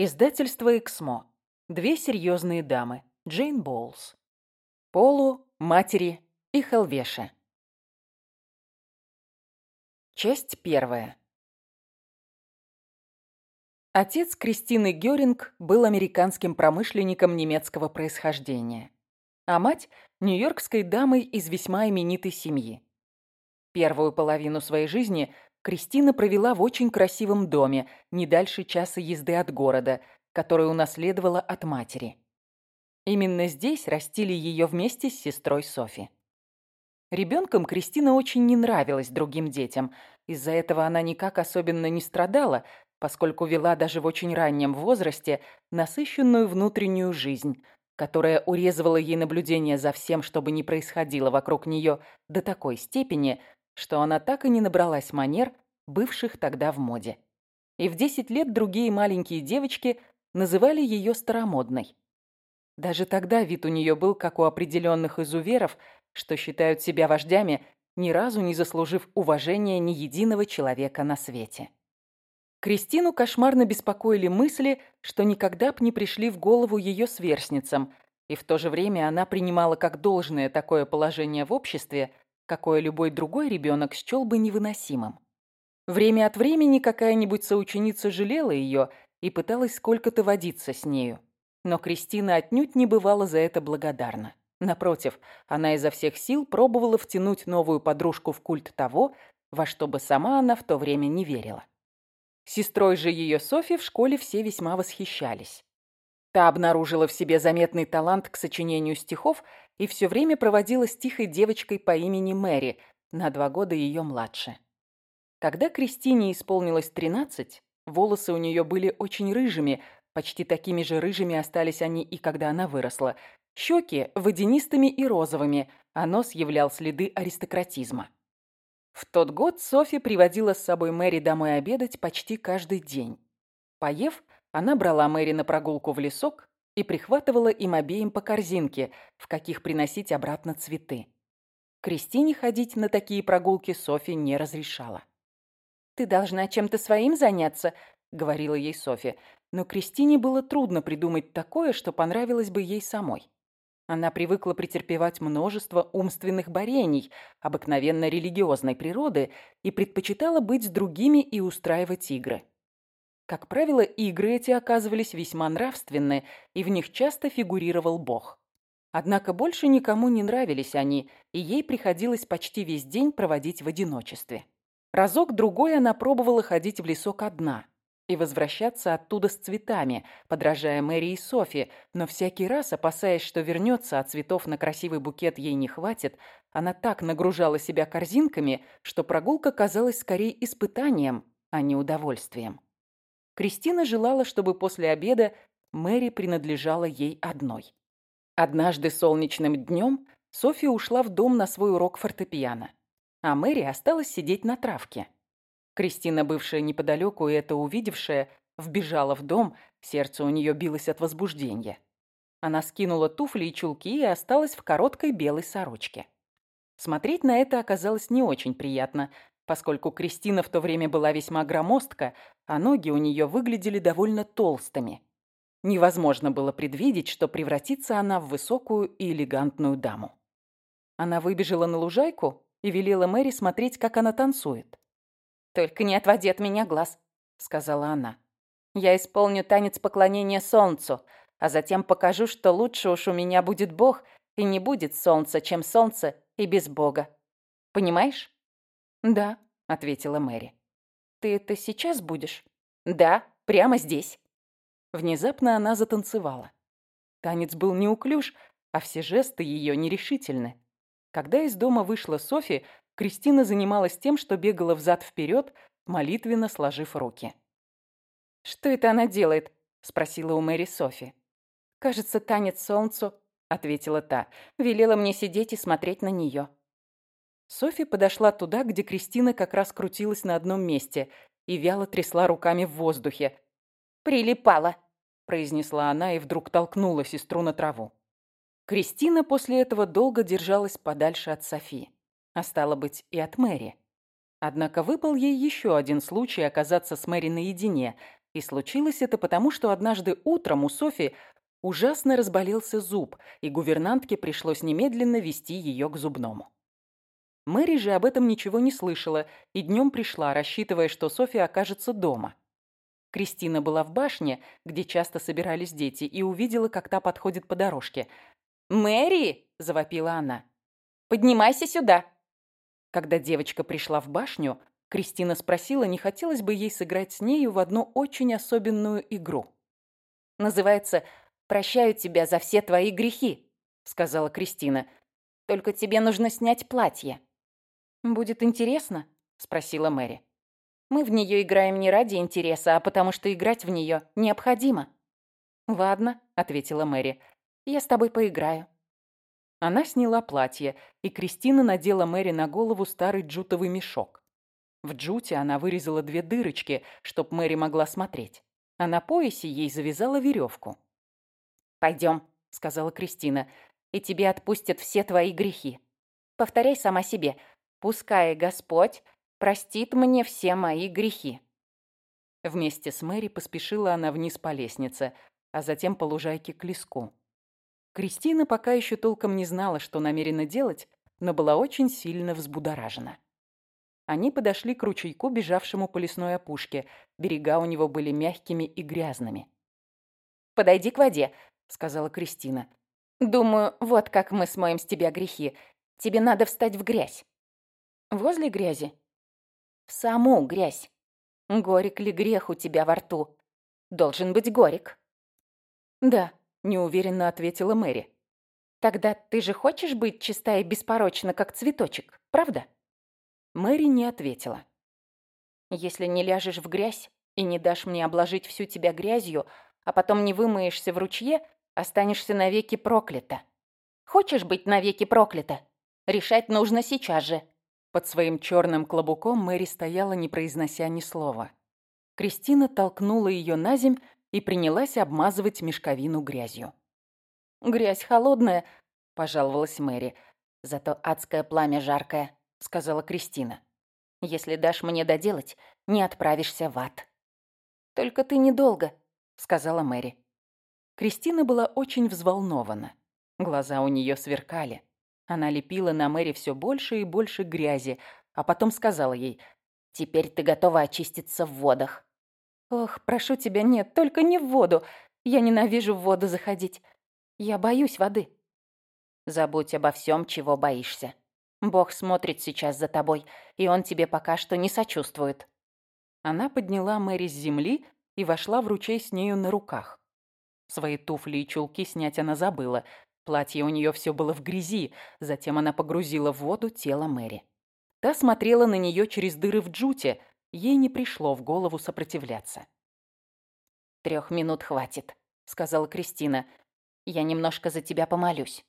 Издательство «Эксмо». Две серьезные дамы. Джейн Боулс. Полу, матери и Хелвеше. Часть первая. Отец Кристины Гёринг был американским промышленником немецкого происхождения, а мать – нью-йоркской дамой из весьма именитой семьи. Первую половину своей жизни Кристина провела в очень красивом доме, не дальше часа езды от города, который унаследовала от матери. Именно здесь растили ее вместе с сестрой Софи. Ребенком Кристина очень не нравилась другим детям. Из-за этого она никак особенно не страдала, поскольку вела даже в очень раннем возрасте насыщенную внутреннюю жизнь, которая урезывала ей наблюдение за всем, что бы ни происходило вокруг нее до такой степени, что она так и не набралась манер, бывших тогда в моде. И в 10 лет другие маленькие девочки называли ее старомодной. Даже тогда вид у нее был, как у определенных изуверов, что считают себя вождями, ни разу не заслужив уважения ни единого человека на свете. Кристину кошмарно беспокоили мысли, что никогда б не пришли в голову ее сверстницам, и в то же время она принимала как должное такое положение в обществе, какое любой другой ребенок счел бы невыносимым. Время от времени какая-нибудь соученица жалела ее и пыталась сколько-то водиться с нею. Но Кристина отнюдь не бывала за это благодарна. Напротив, она изо всех сил пробовала втянуть новую подружку в культ того, во что бы сама она в то время не верила. Сестрой же ее Софи в школе все весьма восхищались. Та обнаружила в себе заметный талант к сочинению стихов и все время проводила с тихой девочкой по имени Мэри, на два года ее младше. Когда Кристине исполнилось 13, волосы у нее были очень рыжими, почти такими же рыжими остались они и когда она выросла. Щеки водянистыми и розовыми, а нос являл следы аристократизма. В тот год Софи приводила с собой Мэри домой обедать почти каждый день. Поев, она брала Мэри на прогулку в лесок и прихватывала им обеим по корзинке, в каких приносить обратно цветы. Кристине ходить на такие прогулки Софи не разрешала. «Ты должна чем-то своим заняться», — говорила ей Софи. Но Кристине было трудно придумать такое, что понравилось бы ей самой. Она привыкла претерпевать множество умственных борений, обыкновенно религиозной природы, и предпочитала быть с другими и устраивать игры. Как правило, игры эти оказывались весьма нравственны, и в них часто фигурировал Бог. Однако больше никому не нравились они, и ей приходилось почти весь день проводить в одиночестве. Разок-другой она пробовала ходить в лесок одна и возвращаться оттуда с цветами, подражая Мэри и Софи, но всякий раз, опасаясь, что вернется, а цветов на красивый букет ей не хватит, она так нагружала себя корзинками, что прогулка казалась скорее испытанием, а не удовольствием. Кристина желала, чтобы после обеда Мэри принадлежала ей одной. Однажды солнечным днем София ушла в дом на свой урок фортепиано, а Мэри осталась сидеть на травке. Кристина, бывшая неподалеку и это увидевшая, вбежала в дом, сердце у нее билось от возбуждения. Она скинула туфли и чулки и осталась в короткой белой сорочке. Смотреть на это оказалось не очень приятно, поскольку Кристина в то время была весьма громоздка, а ноги у нее выглядели довольно толстыми. Невозможно было предвидеть, что превратится она в высокую и элегантную даму. Она выбежала на лужайку и велела Мэри смотреть, как она танцует. «Только не отводи от меня глаз», — сказала она. «Я исполню танец поклонения солнцу, а затем покажу, что лучше уж у меня будет Бог, и не будет солнца, чем солнце, и без Бога. Понимаешь?» «Да», — ответила Мэри. «Ты это сейчас будешь?» «Да, прямо здесь». Внезапно она затанцевала. Танец был неуклюж, а все жесты ее нерешительны. Когда из дома вышла Софи, Кристина занималась тем, что бегала взад-вперед, молитвенно сложив руки. «Что это она делает?» — спросила у Мэри Софи. «Кажется, танец солнцу», — ответила та. «Велела мне сидеть и смотреть на нее». Софи подошла туда, где Кристина как раз крутилась на одном месте и вяло трясла руками в воздухе. «Прилипала», — произнесла она и вдруг толкнула сестру на траву. Кристина после этого долго держалась подальше от Софи, а стало быть и от Мэри. Однако выпал ей еще один случай оказаться с Мэри наедине, И случилось это потому, что однажды утром у Софи ужасно разболелся зуб, и гувернантке пришлось немедленно вести ее к зубному. Мэри же об этом ничего не слышала и днем пришла, рассчитывая, что София окажется дома. Кристина была в башне, где часто собирались дети, и увидела, как та подходит по дорожке. «Мэри!» – завопила она. «Поднимайся сюда!» Когда девочка пришла в башню, Кристина спросила, не хотелось бы ей сыграть с нею в одну очень особенную игру. «Называется «Прощаю тебя за все твои грехи», — сказала Кристина. «Только тебе нужно снять платье». «Будет интересно?» — спросила Мэри. «Мы в нее играем не ради интереса, а потому что играть в нее необходимо». «Ладно», — ответила Мэри. «Я с тобой поиграю». Она сняла платье, и Кристина надела Мэри на голову старый джутовый мешок. В джуте она вырезала две дырочки, чтоб Мэри могла смотреть, а на поясе ей завязала веревку. «Пойдем», — сказала Кристина, — «и тебе отпустят все твои грехи. Повторяй сама себе, пускай Господь простит мне все мои грехи». Вместе с Мэри поспешила она вниз по лестнице, а затем по лужайке к леску. Кристина пока еще толком не знала, что намерена делать, но была очень сильно взбудоражена. Они подошли к ручейку, бежавшему по лесной опушке. Берега у него были мягкими и грязными. «Подойди к воде», — сказала Кристина. «Думаю, вот как мы смоем с тебя грехи. Тебе надо встать в грязь». «Возле грязи?» «В саму грязь. Горек ли грех у тебя во рту? Должен быть горек». «Да», неуверенно ответила Мэри. «Тогда ты же хочешь быть чиста и беспорочна, как цветочек, правда?» Мэри не ответила. «Если не ляжешь в грязь и не дашь мне обложить всю тебя грязью, а потом не вымоешься в ручье, останешься навеки проклята. Хочешь быть навеки проклята? Решать нужно сейчас же». Под своим черным клобуком Мэри стояла, не произнося ни слова. Кристина толкнула ее на земь и принялась обмазывать мешковину грязью. «Грязь холодная», — пожаловалась Мэри. «Зато адское пламя жаркое», — сказала Кристина. «Если дашь мне доделать, не отправишься в ад». «Только ты недолго», — сказала Мэри. Кристина была очень взволнована. Глаза у нее сверкали. Она лепила на Мэри все больше и больше грязи, а потом сказала ей, «Теперь ты готова очиститься в водах». «Ох, прошу тебя, нет, только не в воду. Я ненавижу в воду заходить. Я боюсь воды». «Забудь обо всем, чего боишься. Бог смотрит сейчас за тобой, и он тебе пока что не сочувствует». Она подняла Мэри с земли и вошла в ручей с нею на руках. Свои туфли и чулки снять она забыла. Платье у нее все было в грязи. Затем она погрузила в воду тело Мэри. Та смотрела на нее через дыры в джуте, Ей не пришло в голову сопротивляться. «Трех минут хватит», — сказала Кристина. «Я немножко за тебя помолюсь».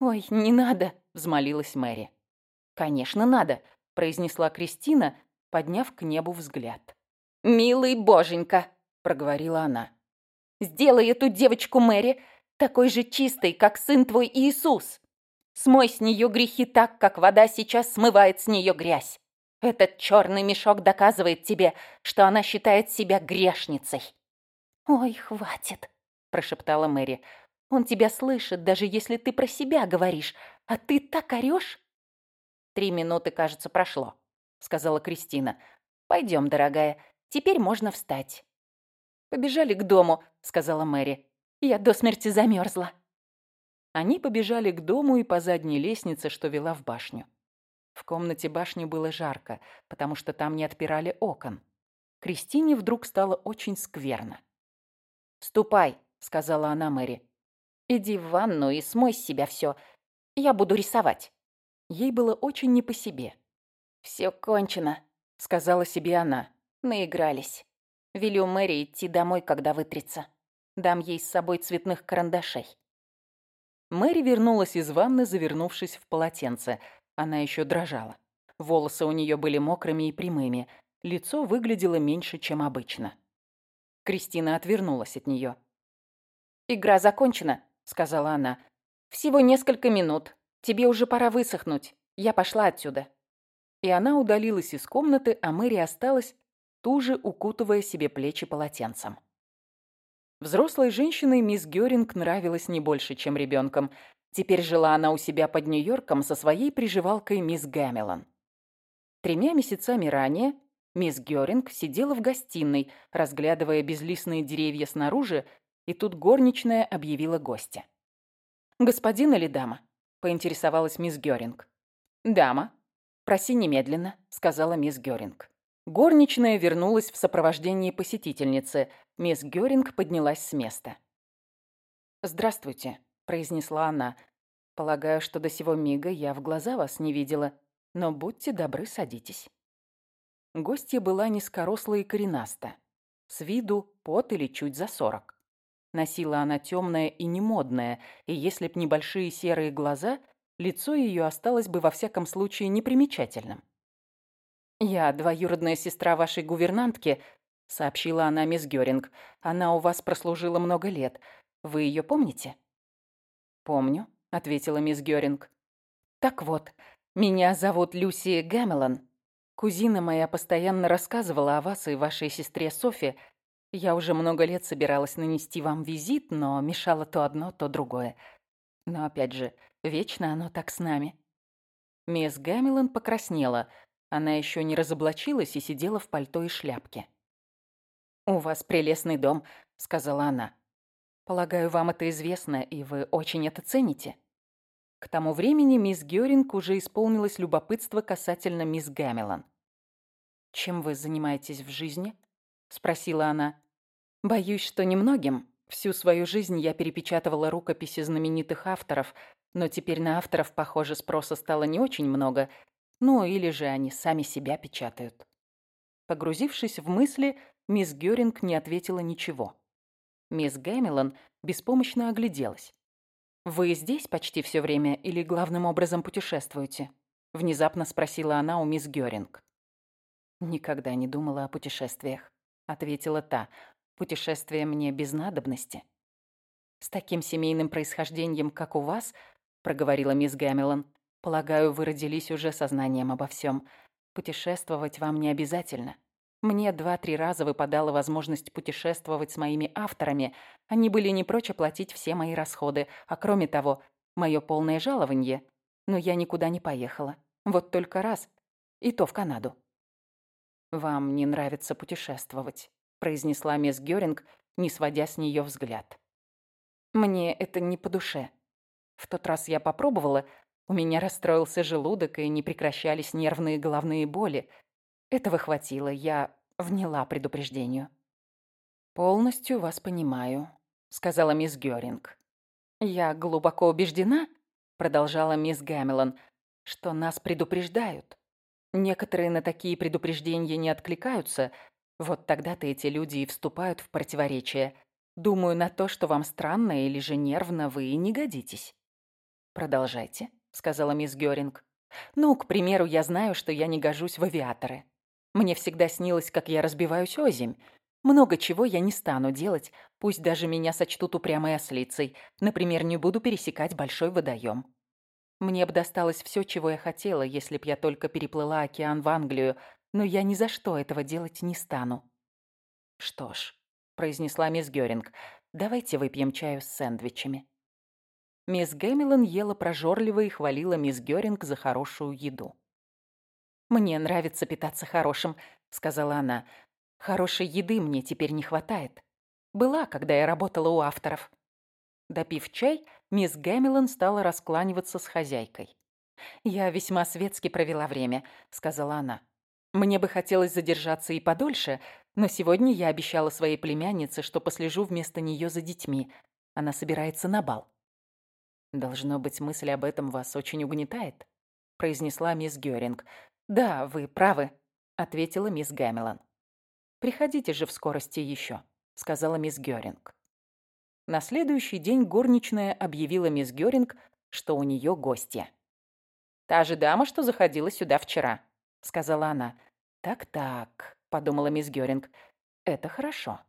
«Ой, не надо», — взмолилась Мэри. «Конечно, надо», — произнесла Кристина, подняв к небу взгляд. «Милый боженька», — проговорила она. «Сделай эту девочку Мэри такой же чистой, как сын твой Иисус. Смой с нее грехи так, как вода сейчас смывает с нее грязь. Этот черный мешок доказывает тебе, что она считает себя грешницей». «Ой, хватит», – прошептала Мэри. «Он тебя слышит, даже если ты про себя говоришь, а ты так орешь». «Три минуты, кажется, прошло», – сказала Кристина. «Пойдем, дорогая, теперь можно встать». «Побежали к дому», – сказала Мэри. «Я до смерти замерзла». Они побежали к дому и по задней лестнице, что вела в башню. В комнате башни было жарко, потому что там не отпирали окон. Кристине вдруг стало очень скверно. «Ступай», — сказала она Мэри. «Иди в ванну и смой с себя все. Я буду рисовать». Ей было очень не по себе. «Все кончено», — сказала себе она. «Наигрались. Велю Мэри идти домой, когда вытрется. Дам ей с собой цветных карандашей». Мэри вернулась из ванны, завернувшись в полотенце. Она еще дрожала. Волосы у нее были мокрыми и прямыми. Лицо выглядело меньше, чем обычно. Кристина отвернулась от нее. «Игра закончена», — сказала она. «Всего несколько минут. Тебе уже пора высохнуть. Я пошла отсюда». И она удалилась из комнаты, а Мэри осталась туже укутывая себе плечи полотенцем. Взрослой женщиной мисс Гёринг нравилась не больше, чем ребенком. Теперь жила она у себя под Нью-Йорком со своей приживалкой мисс Гамилон. Тремя месяцами ранее мисс Гёринг сидела в гостиной, разглядывая безлистные деревья снаружи, и тут горничная объявила гостя. «Господин или дама?» – поинтересовалась мисс Гёринг. «Дама. Проси немедленно», – сказала мисс Гёринг. Горничная вернулась в сопровождении посетительницы. Мисс Гёринг поднялась с места. «Здравствуйте», – произнесла она. «Полагаю, что до сего мига я в глаза вас не видела, но будьте добры, садитесь». Гостья была низкоросла и коренаста. С виду пот или чуть за сорок. Носила она темное и немодное, и если б небольшие серые глаза, лицо ее осталось бы во всяком случае непримечательным. «Я двоюродная сестра вашей гувернантки», — сообщила она мисс Гёринг. «Она у вас прослужила много лет. Вы ее помните?» «Помню», — ответила мисс Гёринг. «Так вот, меня зовут Люси Гэмелон. Кузина моя постоянно рассказывала о вас и вашей сестре Софи. Я уже много лет собиралась нанести вам визит, но мешало то одно, то другое. Но опять же, вечно оно так с нами». Мисс Гэмилон покраснела — она еще не разоблачилась и сидела в пальто и шляпке. «У вас прелестный дом», — сказала она. «Полагаю, вам это известно, и вы очень это цените». К тому времени мисс Гёринг уже исполнилось любопытство касательно мисс Гамилон. «Чем вы занимаетесь в жизни?» — спросила она. «Боюсь, что немногим. Всю свою жизнь я перепечатывала рукописи знаменитых авторов, но теперь на авторов, похоже, спроса стало не очень много, ну, или же они сами себя печатают. Погрузившись в мысли, мисс Гёринг не ответила ничего. Мисс Гэмилон беспомощно огляделась. «Вы здесь почти все время или главным образом путешествуете?» Внезапно спросила она у мисс Гёринг. «Никогда не думала о путешествиях», — ответила та. «Путешествия мне без надобности». «С таким семейным происхождением, как у вас», — проговорила мисс Гэмилон, Полагаю, вы родились уже сознанием обо всем. Путешествовать вам не обязательно. Мне два-три раза выпадала возможность путешествовать с моими авторами. Они были не прочь оплатить все мои расходы, а кроме того, мое полное жалование. Но я никуда не поехала. Вот только раз. И то в Канаду. «Вам не нравится путешествовать», — произнесла мисс Гёринг, не сводя с нее взгляд. «Мне это не по душе. В тот раз я попробовала, у меня расстроился желудок и не прекращались нервные головные боли. Этого хватило, я вняла предупреждению. «Полностью вас понимаю», — сказала мисс Гёринг. «Я глубоко убеждена», — продолжала мисс Гамилон, «что нас предупреждают. Некоторые на такие предупреждения не откликаются. Вот тогда-то эти люди и вступают в противоречие. Думаю, на то, что вам странно или же нервно, вы и не годитесь. Продолжайте» сказала мисс Гёринг. «Ну, к примеру, я знаю, что я не гожусь в авиаторы. Мне всегда снилось, как я разбиваюсь озимь. Много чего я не стану делать, пусть даже меня сочтут упрямой ослицей. Например, не буду пересекать большой водоем. Мне бы досталось все, чего я хотела, если б я только переплыла океан в Англию, но я ни за что этого делать не стану». «Что ж», — произнесла мисс Гёринг, — «давайте выпьем чаю с сэндвичами». Мисс Гэмилон ела прожорливо и хвалила мисс Гёринг за хорошую еду. «Мне нравится питаться хорошим», — сказала она. «Хорошей еды мне теперь не хватает. Была, когда я работала у авторов». Допив чай, мисс Гэмилон стала раскланиваться с хозяйкой. «Я весьма светски провела время», — сказала она. «Мне бы хотелось задержаться и подольше, но сегодня я обещала своей племяннице, что послежу вместо нее за детьми. Она собирается на бал». «Должно быть, мысль об этом вас очень угнетает», — произнесла мисс Гёринг. «Да, вы правы», — ответила мисс Гамилон. «Приходите же в скорости еще», — сказала мисс Гёринг. На следующий день горничная объявила мисс Гёринг, что у нее гостья. «Та же дама, что заходила сюда вчера», — сказала она. «Так-так», — подумала мисс Гёринг, — «это хорошо».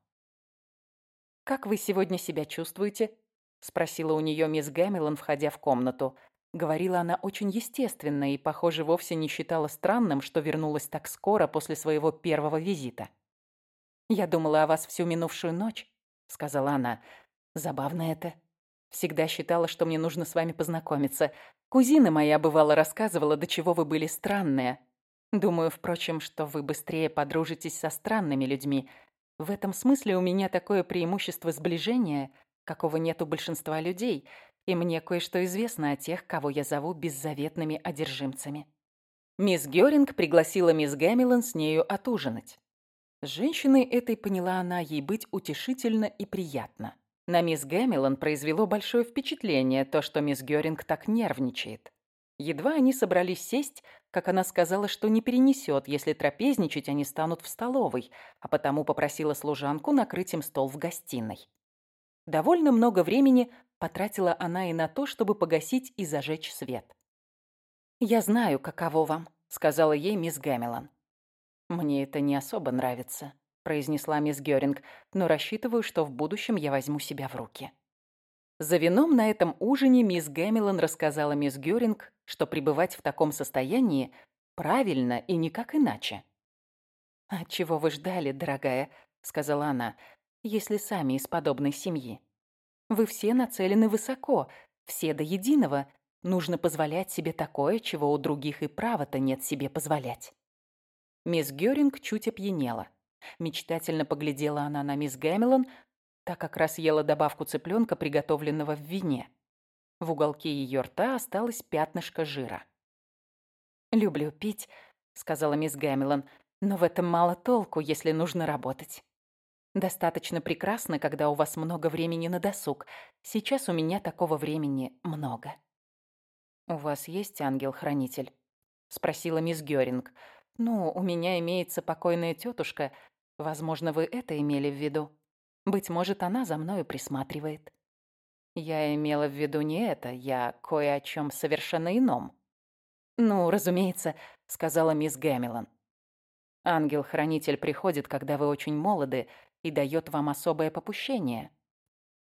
«Как вы сегодня себя чувствуете?» Спросила у нее мисс Гэмилон, входя в комнату. Говорила она очень естественно и, похоже, вовсе не считала странным, что вернулась так скоро после своего первого визита. «Я думала о вас всю минувшую ночь», — сказала она. «Забавно это. Всегда считала, что мне нужно с вами познакомиться. Кузина моя, бывало, рассказывала, до чего вы были странные. Думаю, впрочем, что вы быстрее подружитесь со странными людьми. В этом смысле у меня такое преимущество сближения, какого нет у большинства людей, и мне кое-что известно о тех, кого я зову беззаветными одержимцами». Мисс Гёринг пригласила мисс Гэмилон с нею отужинать. С женщиной этой поняла она ей быть утешительно и приятно. На мисс Гэмилон произвело большое впечатление то, что мисс Гёринг так нервничает. Едва они собрались сесть, как она сказала, что не перенесет, если трапезничать они станут в столовой, а потому попросила служанку накрыть им стол в гостиной. Довольно много времени потратила она и на то, чтобы погасить и зажечь свет. «Я знаю, каково вам», — сказала ей мисс Гэмилон. «Мне это не особо нравится», — произнесла мисс Гёринг, «но рассчитываю, что в будущем я возьму себя в руки». За вином на этом ужине мисс Гэмилон рассказала мисс Гёринг, что пребывать в таком состоянии правильно и никак иначе. «А чего вы ждали, дорогая?» — сказала она, «если сами из подобной семьи. Вы все нацелены высоко, все до единого, Нужно позволять себе такое, чего у других и права-то нет себе позволять. Мисс Гёринг чуть опьянела. Мечтательно поглядела она на мисс Гэмилон, так как раз ела добавку цыпленка, приготовленного в вине. В уголке ее рта осталось пятнышко жира. «Люблю пить», — сказала мисс Гэмилон, «но в этом мало толку, если нужно работать. Достаточно прекрасно, когда у вас много времени на досуг. Сейчас у меня такого времени много». «У вас есть ангел-хранитель?» — спросила мисс Гёринг. «Ну, у меня имеется покойная тетушка. Возможно, вы это имели в виду. Быть может, она за мною присматривает». «Я имела в виду не это, я кое о чем совершенно ином». «Ну, разумеется», — сказала мисс Гэмилон. «Ангел-хранитель приходит, когда вы очень молоды, и дает вам особое попущение».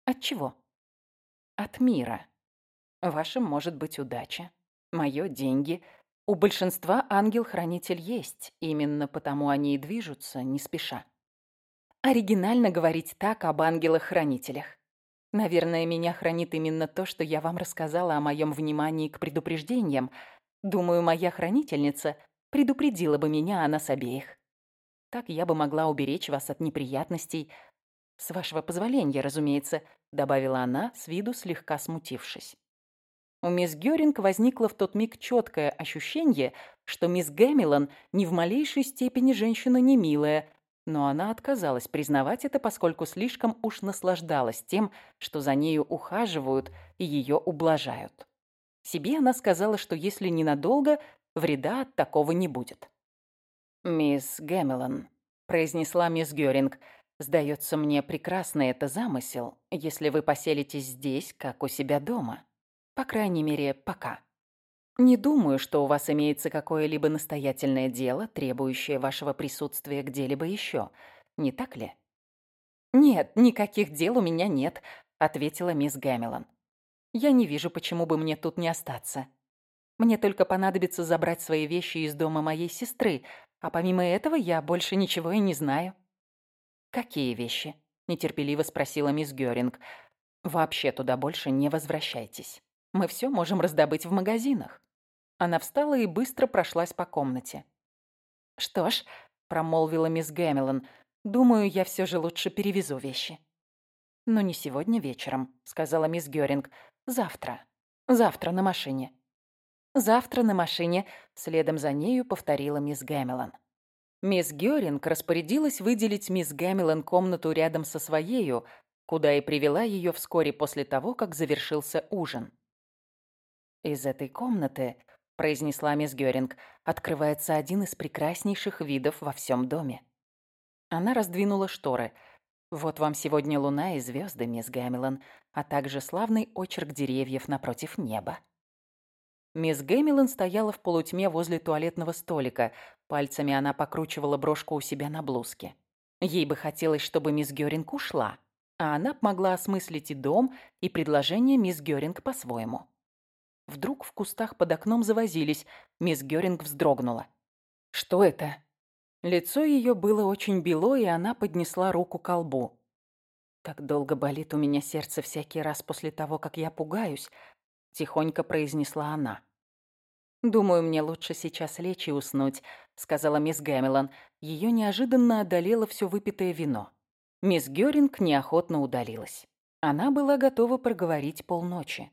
«От чего?» «От мира». Вашим может быть удача. Моё – деньги. У большинства ангел-хранитель есть. Именно потому они и движутся не спеша. Оригинально говорить так об ангелах-хранителях. Наверное, меня хранит именно то, что я вам рассказала о моем внимании к предупреждениям. Думаю, моя хранительница предупредила бы меня о нас обеих. Так я бы могла уберечь вас от неприятностей. С вашего позволения, разумеется, добавила она, с виду слегка смутившись. У мисс Гёринг возникло в тот миг четкое ощущение, что мисс Гэмилон ни в малейшей степени женщина не милая, но она отказалась признавать это, поскольку слишком уж наслаждалась тем, что за нею ухаживают и ее ублажают. Себе она сказала, что если ненадолго, вреда от такого не будет. «Мисс Гэмилон», — произнесла мисс Гёринг, — «сдается мне прекрасный это замысел, если вы поселитесь здесь, как у себя дома». По крайней мере, пока. Не думаю, что у вас имеется какое-либо настоятельное дело, требующее вашего присутствия где-либо еще. Не так ли? «Нет, никаких дел у меня нет», — ответила мисс Гэмилон. «Я не вижу, почему бы мне тут не остаться. Мне только понадобится забрать свои вещи из дома моей сестры, а помимо этого я больше ничего и не знаю». «Какие вещи?» — нетерпеливо спросила мисс Гёринг. «Вообще туда больше не возвращайтесь». Мы все можем раздобыть в магазинах». Она встала и быстро прошлась по комнате. «Что ж», — промолвила мисс Гэмилон, — «думаю, я все же лучше перевезу вещи». «Но не сегодня вечером», — сказала мисс Гёринг. «Завтра. Завтра на машине». «Завтра на машине», — следом за нею повторила мисс Гэмилон. Мисс Гёринг распорядилась выделить мисс Гэмилон комнату рядом со своею, куда и привела ее вскоре после того, как завершился ужин. «Из этой комнаты», — произнесла мисс Гёринг, «открывается один из прекраснейших видов во всем доме». Она раздвинула шторы. «Вот вам сегодня луна и звезды, мисс Гэмилон, а также славный очерк деревьев напротив неба». Мисс Гэмилон стояла в полутьме возле туалетного столика. Пальцами она покручивала брошку у себя на блузке. Ей бы хотелось, чтобы мисс Гёринг ушла, а она могла осмыслить и дом, и предложение мисс Гёринг по-своему. Вдруг в кустах под окном завозились. Мисс Гёринг вздрогнула. «Что это?» Лицо ее было очень бело, и она поднесла руку к колбу. «Так долго болит у меня сердце всякий раз после того, как я пугаюсь», — тихонько произнесла она. «Думаю, мне лучше сейчас лечь и уснуть», — сказала мисс Гэмилон. Ее неожиданно одолело все выпитое вино. Мисс Гёринг неохотно удалилась. Она была готова проговорить полночи.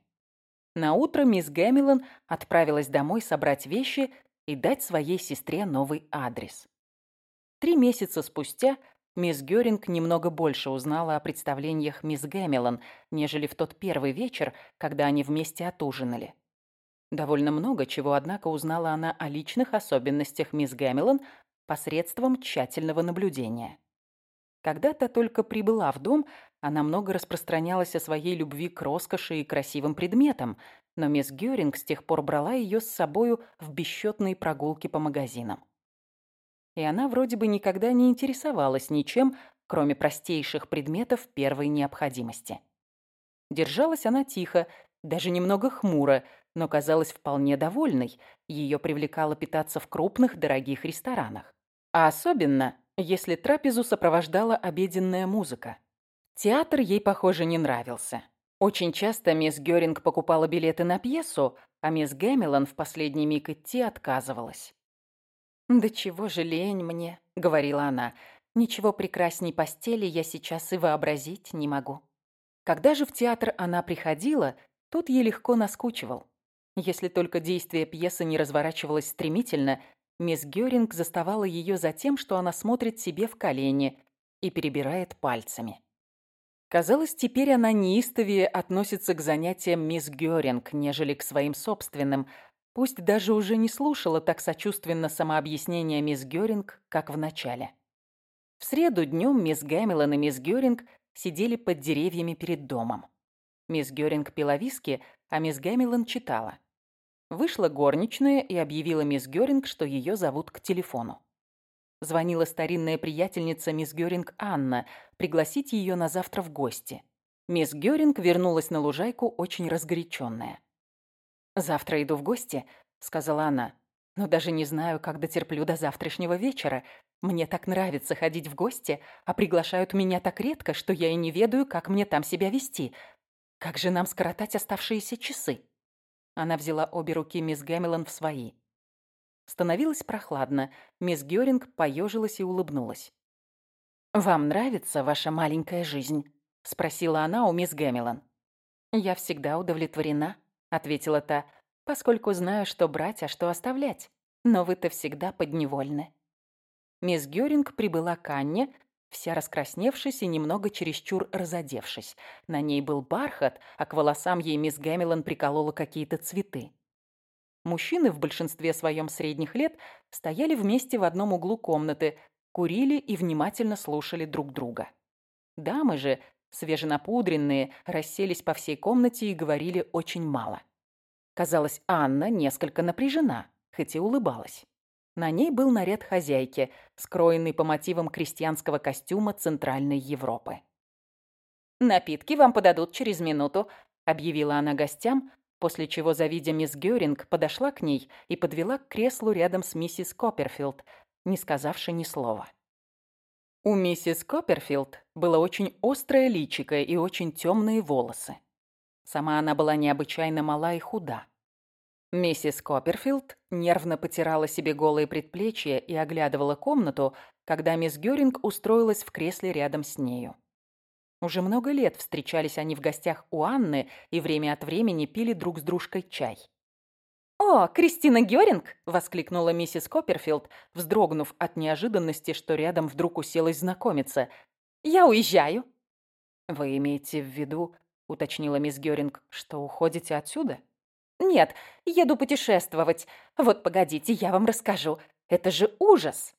На утро мисс Гэмилон отправилась домой собрать вещи и дать своей сестре новый адрес. Три месяца спустя мисс Гёринг немного больше узнала о представлениях мисс Гэмилон, нежели в тот первый вечер, когда они вместе отужинали. Довольно много чего, однако, узнала она о личных особенностях мисс Гэмилон посредством тщательного наблюдения. Когда-то только прибыла в дом, она много распространялась о своей любви к роскоши и красивым предметам, но мисс Гёринг с тех пор брала ее с собою в бесчетные прогулки по магазинам и она вроде бы никогда не интересовалась ничем, кроме простейших предметов первой необходимости. Держалась она тихо, даже немного хмуро, но казалась вполне довольной. Ее привлекало питаться в крупных дорогих ресторанах. А особенно, если трапезу сопровождала обеденная музыка. Театр ей, похоже, не нравился. Очень часто мисс Гёринг покупала билеты на пьесу, а мисс Гэмилон в последний миг идти отказывалась. «Да чего же лень мне», — говорила она. «Ничего прекрасней постели я сейчас и вообразить не могу». Когда же в театр она приходила, тот ей легко наскучивал. Если только действие пьесы не разворачивалось стремительно, мисс Гёринг заставала ее за тем, что она смотрит себе в колени и перебирает пальцами. Казалось, теперь она неистовее относится к занятиям мисс Гёринг, нежели к своим собственным, Пусть даже уже не слушала так сочувственно самообъяснения мисс Гёринг, как в начале. В среду днем мисс Гэмилон и мисс Гёринг сидели под деревьями перед домом. Мисс Гёринг пила виски, а мисс Гэмилон читала. Вышла горничная и объявила мисс Гёринг, что ее зовут к телефону. Звонила старинная приятельница мисс Гёринг Анна, пригласить ее на завтра в гости. Мисс Гёринг вернулась на лужайку очень разгоряченная. «Завтра иду в гости», — сказала она. «Но даже не знаю, как дотерплю до завтрашнего вечера. Мне так нравится ходить в гости, а приглашают меня так редко, что я и не ведаю, как мне там себя вести. Как же нам скоротать оставшиеся часы?» Она взяла обе руки мисс Гэмилон в свои. Становилось прохладно. Мисс Гёринг поежилась и улыбнулась. «Вам нравится ваша маленькая жизнь?» — спросила она у мисс Гэмилон. «Я всегда удовлетворена», ответила та, поскольку знаю, что брать, а что оставлять. Но вы-то всегда подневольны. Мисс Гёринг прибыла к Анне, вся раскрасневшись и немного чересчур разодевшись. На ней был бархат, а к волосам ей мисс Гэмилон приколола какие-то цветы. Мужчины в большинстве своем средних лет стояли вместе в одном углу комнаты, курили и внимательно слушали друг друга. Дамы же, свеженапудренные, расселись по всей комнате и говорили очень мало. Казалось, Анна несколько напряжена, хоть и улыбалась. На ней был наряд хозяйки, скроенный по мотивам крестьянского костюма Центральной Европы. «Напитки вам подадут через минуту», — объявила она гостям, после чего, завидя мисс Гёринг, подошла к ней и подвела к креслу рядом с миссис Копперфилд, не сказавши ни слова. У миссис Копперфилд было очень острое личико и очень темные волосы. Сама она была необычайно мала и худа. Миссис Копперфилд нервно потирала себе голые предплечья и оглядывала комнату, когда мисс Гёринг устроилась в кресле рядом с нею. Уже много лет встречались они в гостях у Анны и время от времени пили друг с дружкой чай. «О, Кристина Гёринг!» — воскликнула миссис Копперфилд, вздрогнув от неожиданности, что рядом вдруг уселась знакомиться. «Я уезжаю!» «Вы имеете в виду, — уточнила мисс Гёринг, — что уходите отсюда?» «Нет, еду путешествовать. Вот погодите, я вам расскажу. Это же ужас!»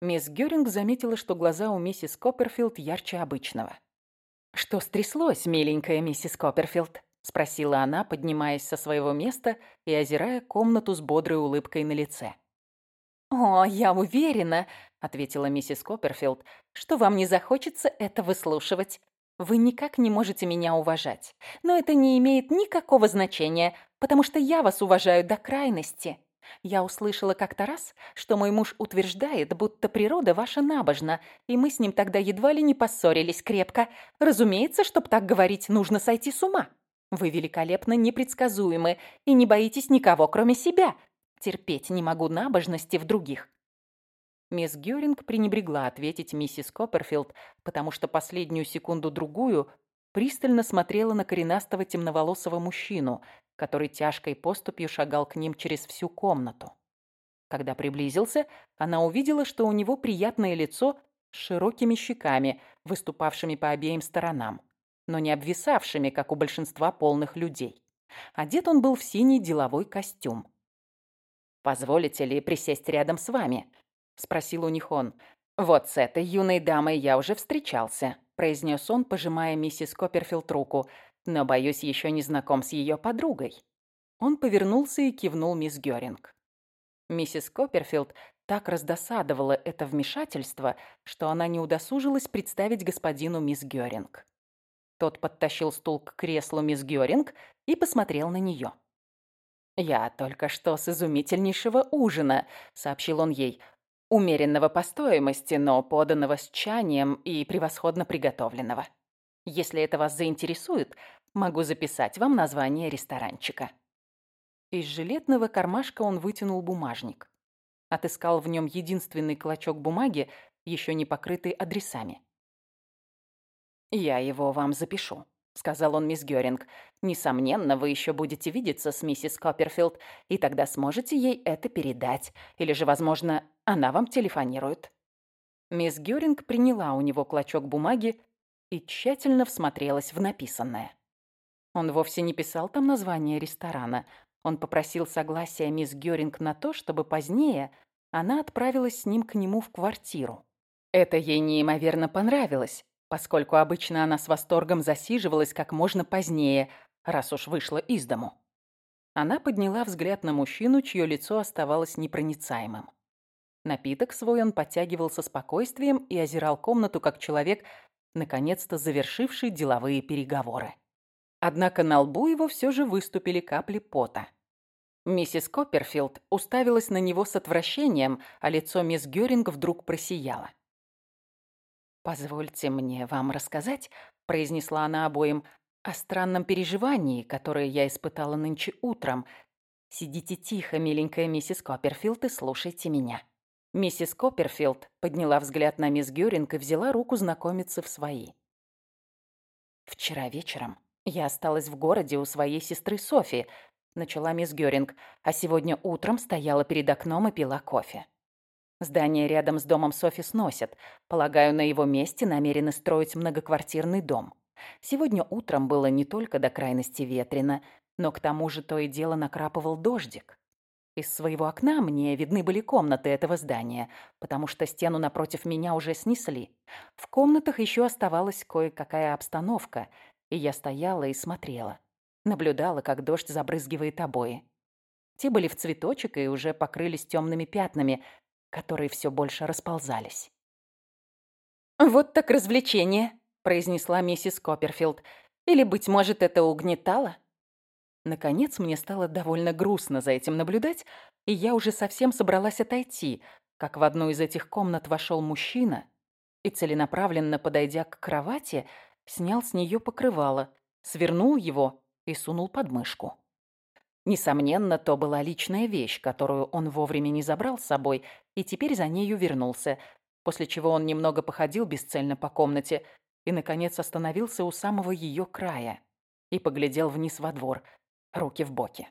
Мисс Гёринг заметила, что глаза у миссис Копперфилд ярче обычного. «Что стряслось, миленькая миссис Копперфилд?» — спросила она, поднимаясь со своего места и озирая комнату с бодрой улыбкой на лице. «О, я уверена», — ответила миссис Копперфилд, «что вам не захочется это выслушивать. Вы никак не можете меня уважать. Но это не имеет никакого значения, потому что я вас уважаю до крайности. Я услышала как-то раз, что мой муж утверждает, будто природа ваша набожна, и мы с ним тогда едва ли не поссорились крепко. Разумеется, чтоб так говорить, нужно сойти с ума. Вы великолепно непредсказуемы и не боитесь никого, кроме себя. Терпеть не могу набожности в других. Мисс Гёринг пренебрегла ответить миссис Копперфилд, потому что последнюю секунду-другую пристально смотрела на коренастого темноволосого мужчину, который тяжкой поступью шагал к ним через всю комнату. Когда приблизился, она увидела, что у него приятное лицо с широкими щеками, выступавшими по обеим сторонам, но не обвисавшими, как у большинства полных людей. Одет он был в синий деловой костюм. «Позволите ли присесть рядом с вами?» — спросил у них он. «Вот с этой юной дамой я уже встречался», — произнес он, пожимая миссис Копперфилд руку, «но, боюсь, еще не знаком с ее подругой». Он повернулся и кивнул мисс Гёринг. Миссис Копперфилд так раздосадовала это вмешательство, что она не удосужилась представить господину мисс Гёринг. Тот подтащил стул к креслу мисс Гёринг и посмотрел на нее. «Я только что с изумительнейшего ужина», — сообщил он ей, умеренного по стоимости, но поданного с чанием и превосходно приготовленного. Если это вас заинтересует, могу записать вам название ресторанчика». Из жилетного кармашка он вытянул бумажник. Отыскал в нем единственный клочок бумаги, еще не покрытый адресами. «Я его вам запишу», — сказал он мисс Гёринг. «Несомненно, вы еще будете видеться с миссис Копперфилд, и тогда сможете ей это передать. Или же, возможно, она вам телефонирует». Мисс Гёринг приняла у него клочок бумаги и тщательно всмотрелась в написанное. Он вовсе не писал там название ресторана. Он попросил согласия мисс Гёринг на то, чтобы позднее она отправилась с ним к нему в квартиру. Это ей неимоверно понравилось поскольку обычно она с восторгом засиживалась как можно позднее, раз уж вышла из дому. Она подняла взгляд на мужчину, чье лицо оставалось непроницаемым. Напиток свой он подтягивал со спокойствием и озирал комнату как человек, наконец-то завершивший деловые переговоры. Однако на лбу его все же выступили капли пота. Миссис Копперфилд уставилась на него с отвращением, а лицо мисс Гёринг вдруг просияло. «Позвольте мне вам рассказать», — произнесла она обоим, «о странном переживании, которое я испытала нынче утром. Сидите тихо, миленькая миссис Копперфилд, и слушайте меня». Миссис Копперфилд подняла взгляд на мисс Гёринг и взяла руку знакомиться в свои. «Вчера вечером я осталась в городе у своей сестры Софи», — начала мисс Гёринг, «а сегодня утром стояла перед окном и пила кофе. Здание рядом с домом Софи сносят. Полагаю, на его месте намерены строить многоквартирный дом. Сегодня утром было не только до крайности ветрено, но к тому же то и дело накрапывал дождик. Из своего окна мне видны были комнаты этого здания, потому что стену напротив меня уже снесли. В комнатах еще оставалась кое-какая обстановка, и я стояла и смотрела. Наблюдала, как дождь забрызгивает обои. Те были в цветочек и уже покрылись темными пятнами, которые все больше расползались. «Вот так развлечение», — произнесла миссис Копперфилд. «Или, быть может, это угнетало?» Наконец, мне стало довольно грустно за этим наблюдать, и я уже совсем собралась отойти, как в одну из этих комнат вошел мужчина и, целенаправленно подойдя к кровати, снял с нее покрывало, свернул его и сунул под мышку. Несомненно, то была личная вещь, которую он вовремя не забрал с собой и теперь за нею вернулся, после чего он немного походил бесцельно по комнате и, наконец, остановился у самого ее края и поглядел вниз во двор, руки в боки.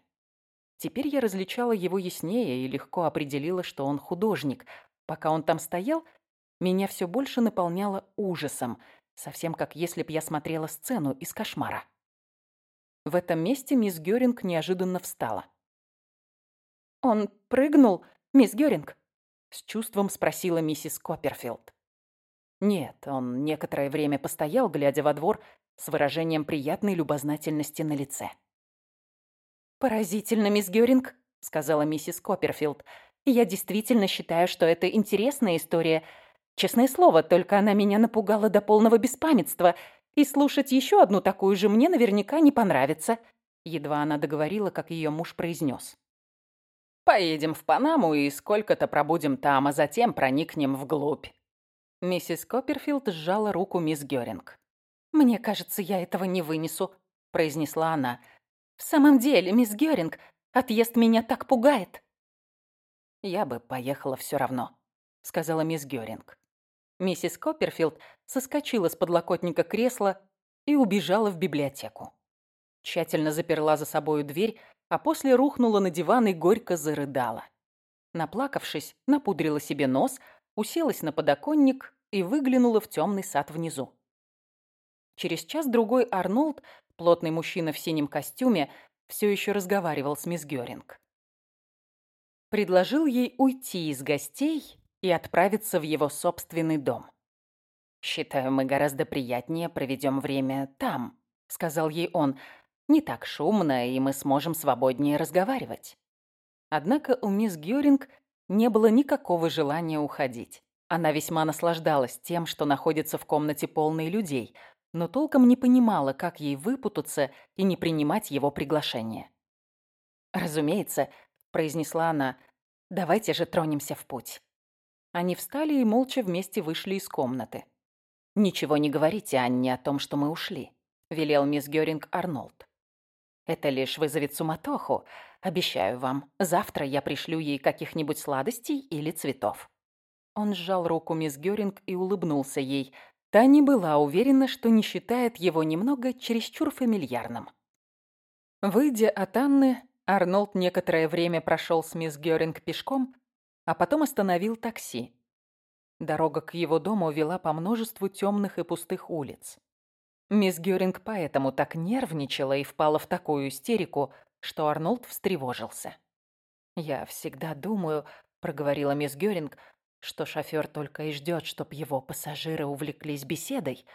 Теперь я различала его яснее и легко определила, что он художник. Пока он там стоял, меня все больше наполняло ужасом, совсем как если б я смотрела сцену из кошмара. В этом месте мисс Гёринг неожиданно встала. «Он прыгнул, мисс Гёринг?» С чувством спросила миссис Копперфилд. Нет, он некоторое время постоял, глядя во двор, с выражением приятной любознательности на лице. «Поразительно, мисс Гёринг», — сказала миссис Копперфилд. «Я действительно считаю, что это интересная история. Честное слово, только она меня напугала до полного беспамятства. И слушать еще одну такую же мне наверняка не понравится». Едва она договорила, как ее муж произнес. Поедем в Панаму и сколько-то пробудем там, а затем проникнем вглубь». Миссис Копперфилд сжала руку мисс Гёринг. «Мне кажется, я этого не вынесу», — произнесла она. «В самом деле, мисс Гёринг, отъезд меня так пугает». «Я бы поехала все равно», — сказала мисс Гёринг. Миссис Копперфилд соскочила с подлокотника кресла и убежала в библиотеку. Тщательно заперла за собою дверь, а после рухнула на диван и горько зарыдала. Наплакавшись, напудрила себе нос, уселась на подоконник и выглянула в темный сад внизу. Через час-другой Арнольд, плотный мужчина в синем костюме, все еще разговаривал с мисс Гёринг. Предложил ей уйти из гостей и отправиться в его собственный дом. «Считаю, мы гораздо приятнее проведем время там», — сказал ей он. «Не так шумно, и мы сможем свободнее разговаривать». Однако у мисс Гёринг не было никакого желания уходить. Она весьма наслаждалась тем, что находится в комнате полной людей, но толком не понимала, как ей выпутаться и не принимать его приглашение. «Разумеется», — произнесла она, — «давайте же тронемся в путь». Они встали и молча вместе вышли из комнаты. «Ничего не говорите Анне о том, что мы ушли», — велел мисс Гёринг Арнольд. «Это лишь вызовет суматоху. Обещаю вам, завтра я пришлю ей каких-нибудь сладостей или цветов». Он сжал руку мисс Гёринг и улыбнулся ей. Та не была уверена, что не считает его немного чересчур фамильярным. Выйдя от Анны, Арнольд некоторое время прошел с мисс Гёринг пешком, а потом остановил такси. Дорога к его дому вела по множеству темных и пустых улиц. Мисс Гёринг поэтому так нервничала и впала в такую истерику, что Арнольд встревожился. «Я всегда думаю», — проговорила мисс Гёринг, что шофёр только и ждёт, чтоб его пассажиры увлеклись беседой,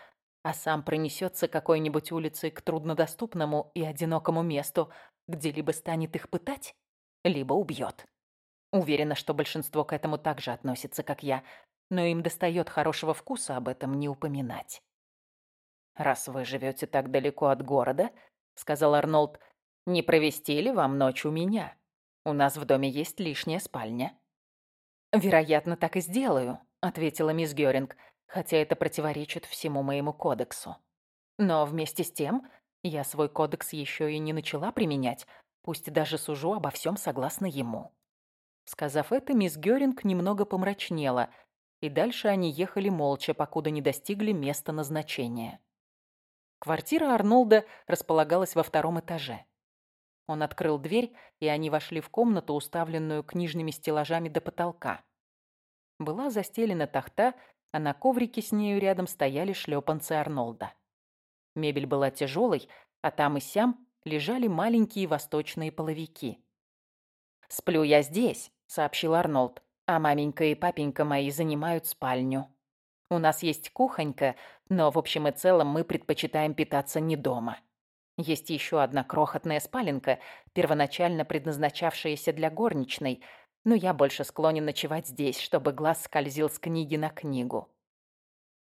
а сам пронесётся какой-нибудь улицей к труднодоступному и одинокому месту, где либо станет их пытать, либо убьёт. Уверена, что большинство к этому так же относится, как я, но им достает хорошего вкуса об этом не упоминать. «Раз вы живете так далеко от города», — сказал Арнольд, — «не провести ли вам ночь у меня? У нас в доме есть лишняя спальня». «Вероятно, так и сделаю», — ответила мисс Гёринг, хотя это противоречит всему моему кодексу. Но вместе с тем я свой кодекс еще и не начала применять, пусть даже сужу обо всем согласно ему. Сказав это, мисс Гёринг немного помрачнела, и дальше они ехали молча, покуда не достигли места назначения. Квартира Арнолда располагалась во втором этаже. Он открыл дверь, и они вошли в комнату, уставленную книжными стеллажами до потолка. Была застелена тахта, а на коврике с нею рядом стояли шлепанцы Арнолда. Мебель была тяжелой, а там и сям лежали маленькие восточные половики. «Сплю я здесь», — сообщил Арнольд. «А маменька и папенька мои занимают спальню. У нас есть кухонька, но в общем и целом мы предпочитаем питаться не дома. Есть еще одна крохотная спаленка, первоначально предназначавшаяся для горничной, но я больше склонен ночевать здесь, чтобы глаз скользил с книги на книгу.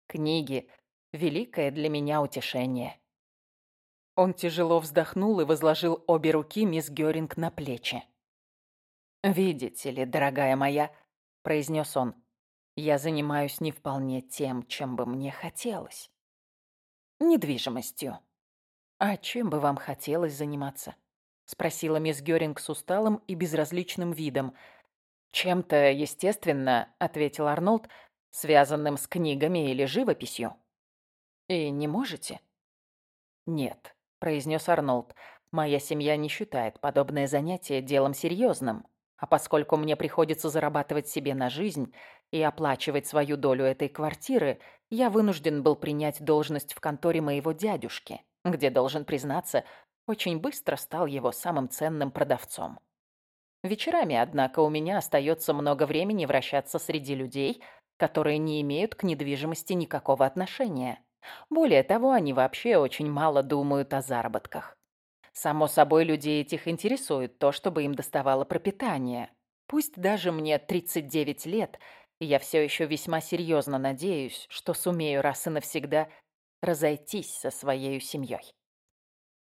Книги — великое для меня утешение». Он тяжело вздохнул и возложил обе руки мисс Гёринг на плечи. «Видите ли, дорогая моя», — произнес он, — «я занимаюсь не вполне тем, чем бы мне хотелось. Недвижимостью. А чем бы вам хотелось заниматься?» — спросила мисс Гёринг с усталым и безразличным видом. «Чем-то, естественно», — ответил Арнольд, — «связанным с книгами или живописью». «И не можете?» «Нет», — произнес Арнольд, — «моя семья не считает подобное занятие делом серьезным. А поскольку мне приходится зарабатывать себе на жизнь и оплачивать свою долю этой квартиры, я вынужден был принять должность в конторе моего дядюшки, где, должен признаться, очень быстро стал его самым ценным продавцом. Вечерами, однако, у меня остается много времени вращаться среди людей, которые не имеют к недвижимости никакого отношения. Более того, они вообще очень мало думают о заработках. Само собой, людей этих интересует то, чтобы им доставало пропитание. Пусть даже мне 39 лет, и я все еще весьма серьезно надеюсь, что сумею раз и навсегда разойтись со своей семьей.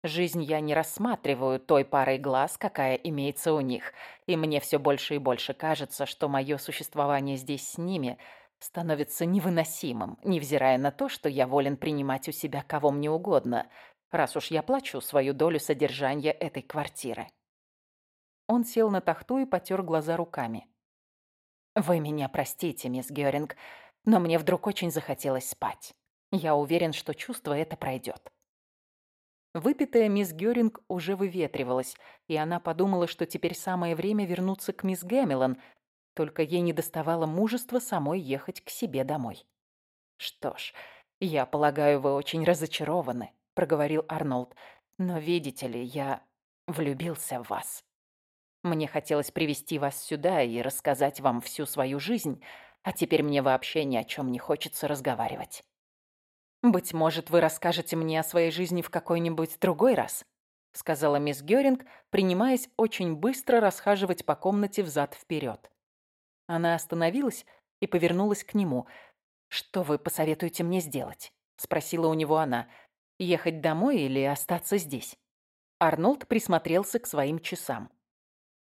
Жизнь я не рассматриваю той парой глаз, какая имеется у них, и мне все больше и больше кажется, что мое существование здесь с ними становится невыносимым, невзирая на то, что я волен принимать у себя кого мне угодно, раз уж я плачу свою долю содержания этой квартиры. Он сел на тахту и потер глаза руками. «Вы меня простите, мисс Гёринг, но мне вдруг очень захотелось спать. Я уверен, что чувство это пройдет. Выпитая мисс Гёринг уже выветривалась, и она подумала, что теперь самое время вернуться к мисс Гэмилон, только ей не доставало мужества самой ехать к себе домой. «Что ж, я полагаю, вы очень разочарованы», — проговорил Арнольд. «Но видите ли, я влюбился в вас. Мне хотелось привести вас сюда и рассказать вам всю свою жизнь, а теперь мне вообще ни о чем не хочется разговаривать. «Быть может, вы расскажете мне о своей жизни в какой-нибудь другой раз?» сказала мисс Гёринг, принимаясь очень быстро расхаживать по комнате взад-вперед. Она остановилась и повернулась к нему. «Что вы посоветуете мне сделать?» спросила у него она. «Ехать домой или остаться здесь?» Арнольд присмотрелся к своим часам.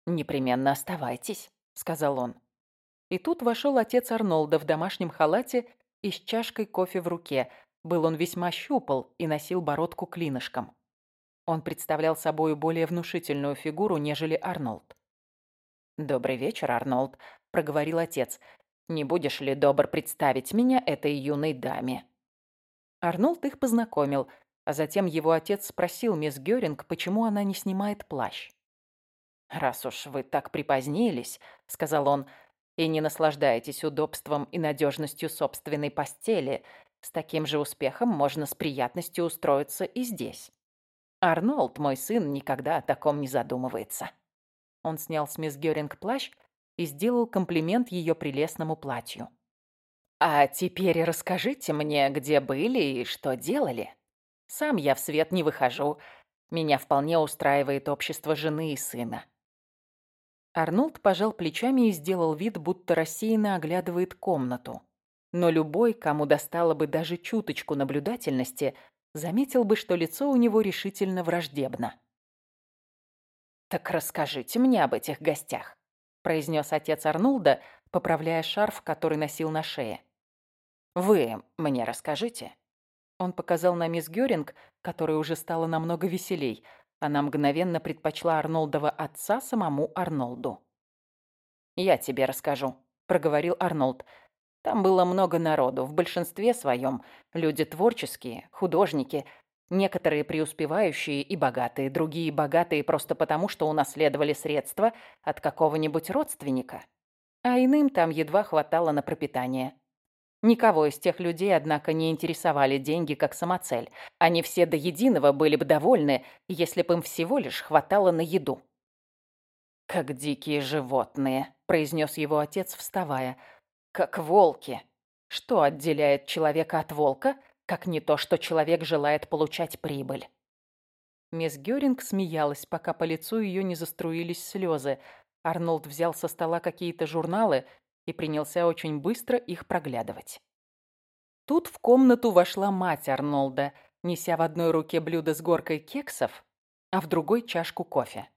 «Непременно оставайтесь», — сказал он. И тут вошел отец Арнолда в домашнем халате и с чашкой кофе в руке. Был он весьма щупал и носил бородку клинышком. Он представлял собою более внушительную фигуру, нежели Арнольд. «Добрый вечер, Арнольд», — проговорил отец. «Не будешь ли добр представить меня этой юной даме?» Арнольд их познакомил, а затем его отец спросил мисс Гёринг, почему она не снимает плащ. «Раз уж вы так припозднились», — сказал он, — и не наслаждаетесь удобством и надежностью собственной постели, с таким же успехом можно с приятностью устроиться и здесь. Арнольд, мой сын, никогда о таком не задумывается. Он снял с мисс Гёринг плащ и сделал комплимент ее прелестному платью. «А теперь расскажите мне, где были и что делали. Сам я в свет не выхожу. Меня вполне устраивает общество жены и сына. Арнольд пожал плечами и сделал вид, будто рассеянно оглядывает комнату. Но любой, кому достало бы даже чуточку наблюдательности, заметил бы, что лицо у него решительно враждебно. «Так расскажите мне об этих гостях», — произнес отец Арнольда, поправляя шарф, который носил на шее. «Вы мне расскажите». Он показал на мисс Гёринг, которая уже стала намного веселей — она мгновенно предпочла Арнолдова отца самому Арнолду. «Я тебе расскажу», — проговорил Арнольд. «Там было много народу, в большинстве своем. Люди творческие, художники, некоторые преуспевающие и богатые, другие богатые просто потому, что унаследовали средства от какого-нибудь родственника. А иным там едва хватало на пропитание. Никого из тех людей, однако, не интересовали деньги как самоцель. Они все до единого были бы довольны, если бы им всего лишь хватало на еду. «Как дикие животные», — произнес его отец, вставая. «Как волки. Что отделяет человека от волка, как не то, что человек желает получать прибыль?» Мисс Гёринг смеялась, пока по лицу ее не заструились слезы. Арнольд взял со стола какие-то журналы и принялся очень быстро их проглядывать. Тут в комнату вошла мать Арнольда, неся в одной руке блюдо с горкой кексов, а в другой чашку кофе.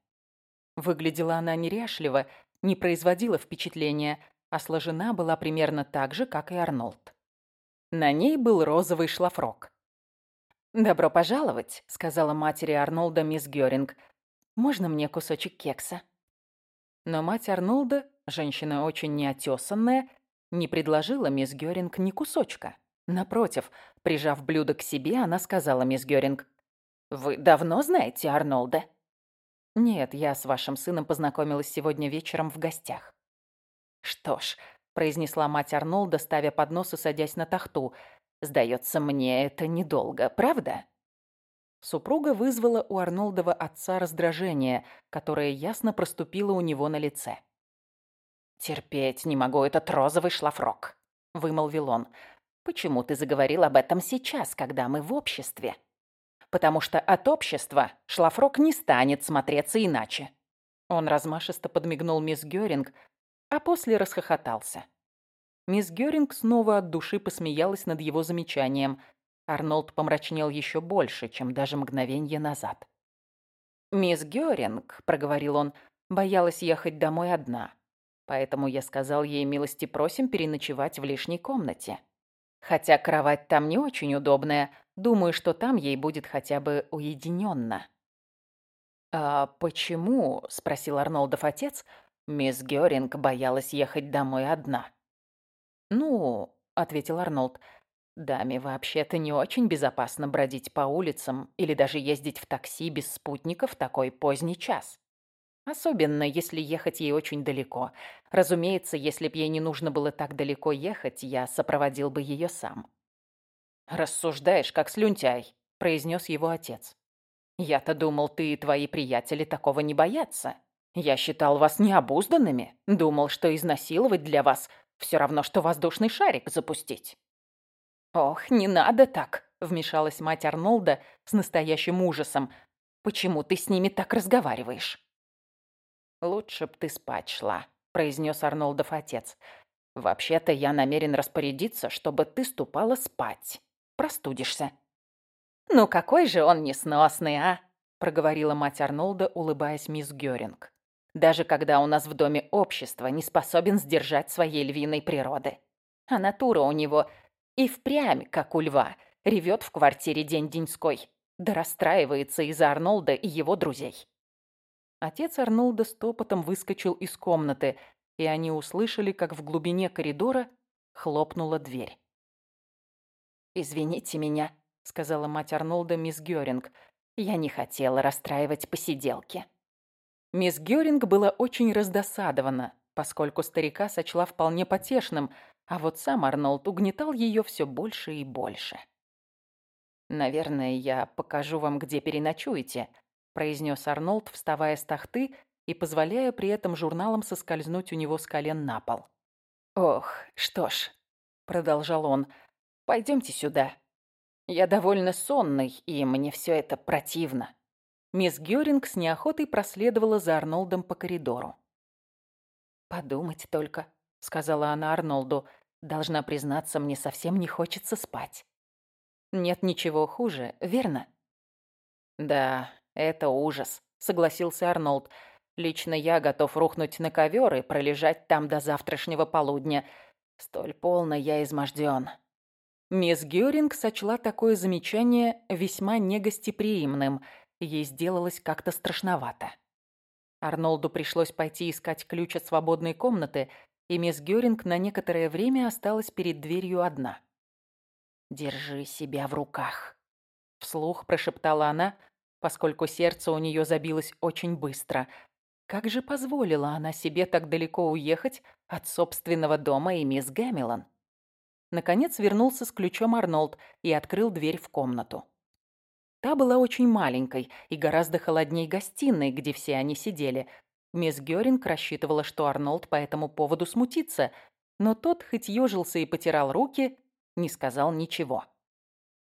Выглядела она неряшливо, не производила впечатления, а сложена была примерно так же, как и Арнольд. На ней был розовый шлафрок. «Добро пожаловать», — сказала матери Арнольда мисс Гёринг. «Можно мне кусочек кекса?» Но мать Арнольда Женщина очень неотесанная, не предложила мисс Гёринг ни кусочка. Напротив, прижав блюдо к себе, она сказала мисс Гёринг, «Вы давно знаете Арнольда?» «Нет, я с вашим сыном познакомилась сегодня вечером в гостях». «Что ж», — произнесла мать Арнольда, ставя поднос и садясь на тахту, «сдается мне это недолго, правда?» Супруга вызвала у Арнольдова отца раздражение, которое ясно проступило у него на лице. «Терпеть не могу этот розовый шлафрок», — вымолвил он. «Почему ты заговорил об этом сейчас, когда мы в обществе?» «Потому что от общества шлафрок не станет смотреться иначе». Он размашисто подмигнул мисс Гёринг, а после расхохотался. Мисс Гёринг снова от души посмеялась над его замечанием. Арнольд помрачнел еще больше, чем даже мгновенье назад. «Мисс Гёринг», — проговорил он, — боялась ехать домой одна. Поэтому я сказал ей, милости просим переночевать в лишней комнате. Хотя кровать там не очень удобная, думаю, что там ей будет хотя бы уединенно. «А почему?» — спросил Арнольдов отец. Мисс Гёринг боялась ехать домой одна. «Ну», — ответил Арнольд, — «даме вообще-то не очень безопасно бродить по улицам или даже ездить в такси без спутника в такой поздний час. Особенно, если ехать ей очень далеко. Разумеется, если б ей не нужно было так далеко ехать, я сопроводил бы ее сам». «Рассуждаешь, как слюнтяй», — произнес его отец. «Я-то думал, ты и твои приятели такого не боятся. Я считал вас необузданными. Думал, что изнасиловать для вас все равно, что воздушный шарик запустить». «Ох, не надо так», — вмешалась мать Арнолда с настоящим ужасом. «Почему ты с ними так разговариваешь?» «Лучше б ты спать шла», — произнес Арнолдов отец. «Вообще-то я намерен распорядиться, чтобы ты ступала спать. Простудишься». «Ну какой же он несносный, а?» — проговорила мать Арнолда, улыбаясь мисс Гёринг даже когда у нас в доме общества не способен сдержать своей львиной природы. А натура у него и впрямь, как у льва, ревет в квартире день-деньской, да расстраивается из-за Арнолда и его друзей. Отец Арнолда стопотом выскочил из комнаты, и они услышали, как в глубине коридора хлопнула дверь. «Извините меня», — сказала мать Арнолда мисс Гёринг. «Я не хотела расстраивать посиделки». Мисс Гёринг была очень раздосадована, поскольку старика сочла вполне потешным, а вот сам Арнольд угнетал ее все больше и больше. «Наверное, я покажу вам, где переночуете», произнес Арнольд, вставая с тахты и позволяя при этом журналам соскользнуть у него с колен на пол. «Ох, что ж», — продолжал он, — «пойдемте сюда. Я довольно сонный, и мне все это противно». Мисс Гёринг с неохотой проследовала за Арнольдом по коридору. «Подумать только», — сказала она Арнольду. «Должна признаться, мне совсем не хочется спать». «Нет ничего хуже, верно?» «Да, это ужас», — согласился Арнольд. «Лично я готов рухнуть на ковер и пролежать там до завтрашнего полудня. Столь полно я измождён». Мисс Гёринг сочла такое замечание весьма негостеприимным — Ей сделалось как-то страшновато. Арнолду пришлось пойти искать ключ от свободной комнаты, и мисс Гёринг на некоторое время осталась перед дверью одна. «Держи себя в руках», — вслух прошептала она, поскольку сердце у нее забилось очень быстро. Как же позволила она себе так далеко уехать от собственного дома и мисс Гэмилон? Наконец вернулся с ключом Арнольд и открыл дверь в комнату. Та была очень маленькой и гораздо холодней гостиной, где все они сидели. Мисс Гёринг рассчитывала, что Арнольд по этому поводу смутится, но тот, хоть ёжился и потирал руки, не сказал ничего.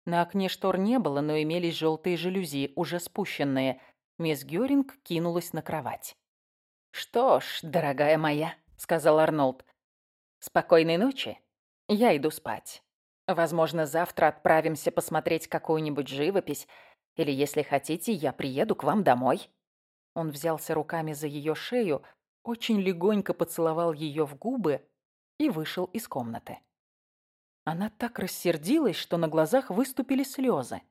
На окне штор не было, но имелись желтые жалюзи, уже спущенные. Мисс Гёринг кинулась на кровать. «Что ж, дорогая моя», — сказал Арнольд, — «спокойной ночи. Я иду спать. Возможно, завтра отправимся посмотреть какую-нибудь живопись, или, если хотите, я приеду к вам домой». Он взялся руками за ее шею, очень легонько поцеловал ее в губы и вышел из комнаты. Она так рассердилась, что на глазах выступили слезы.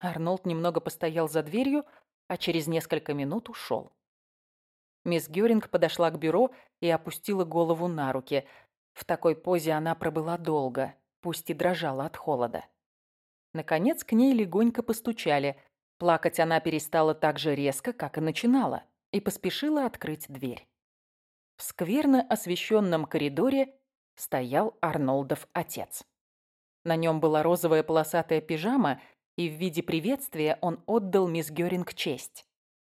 Арнольд немного постоял за дверью, а через несколько минут ушел. Мисс Гёринг подошла к бюро и опустила голову на руки. В такой позе она пробыла долго пусть и дрожала от холода. Наконец к ней легонько постучали. Плакать она перестала так же резко, как и начинала, и поспешила открыть дверь. В скверно освещенном коридоре стоял Арнольдов отец. На нем была розовая полосатая пижама, и в виде приветствия он отдал мисс Гёринг честь,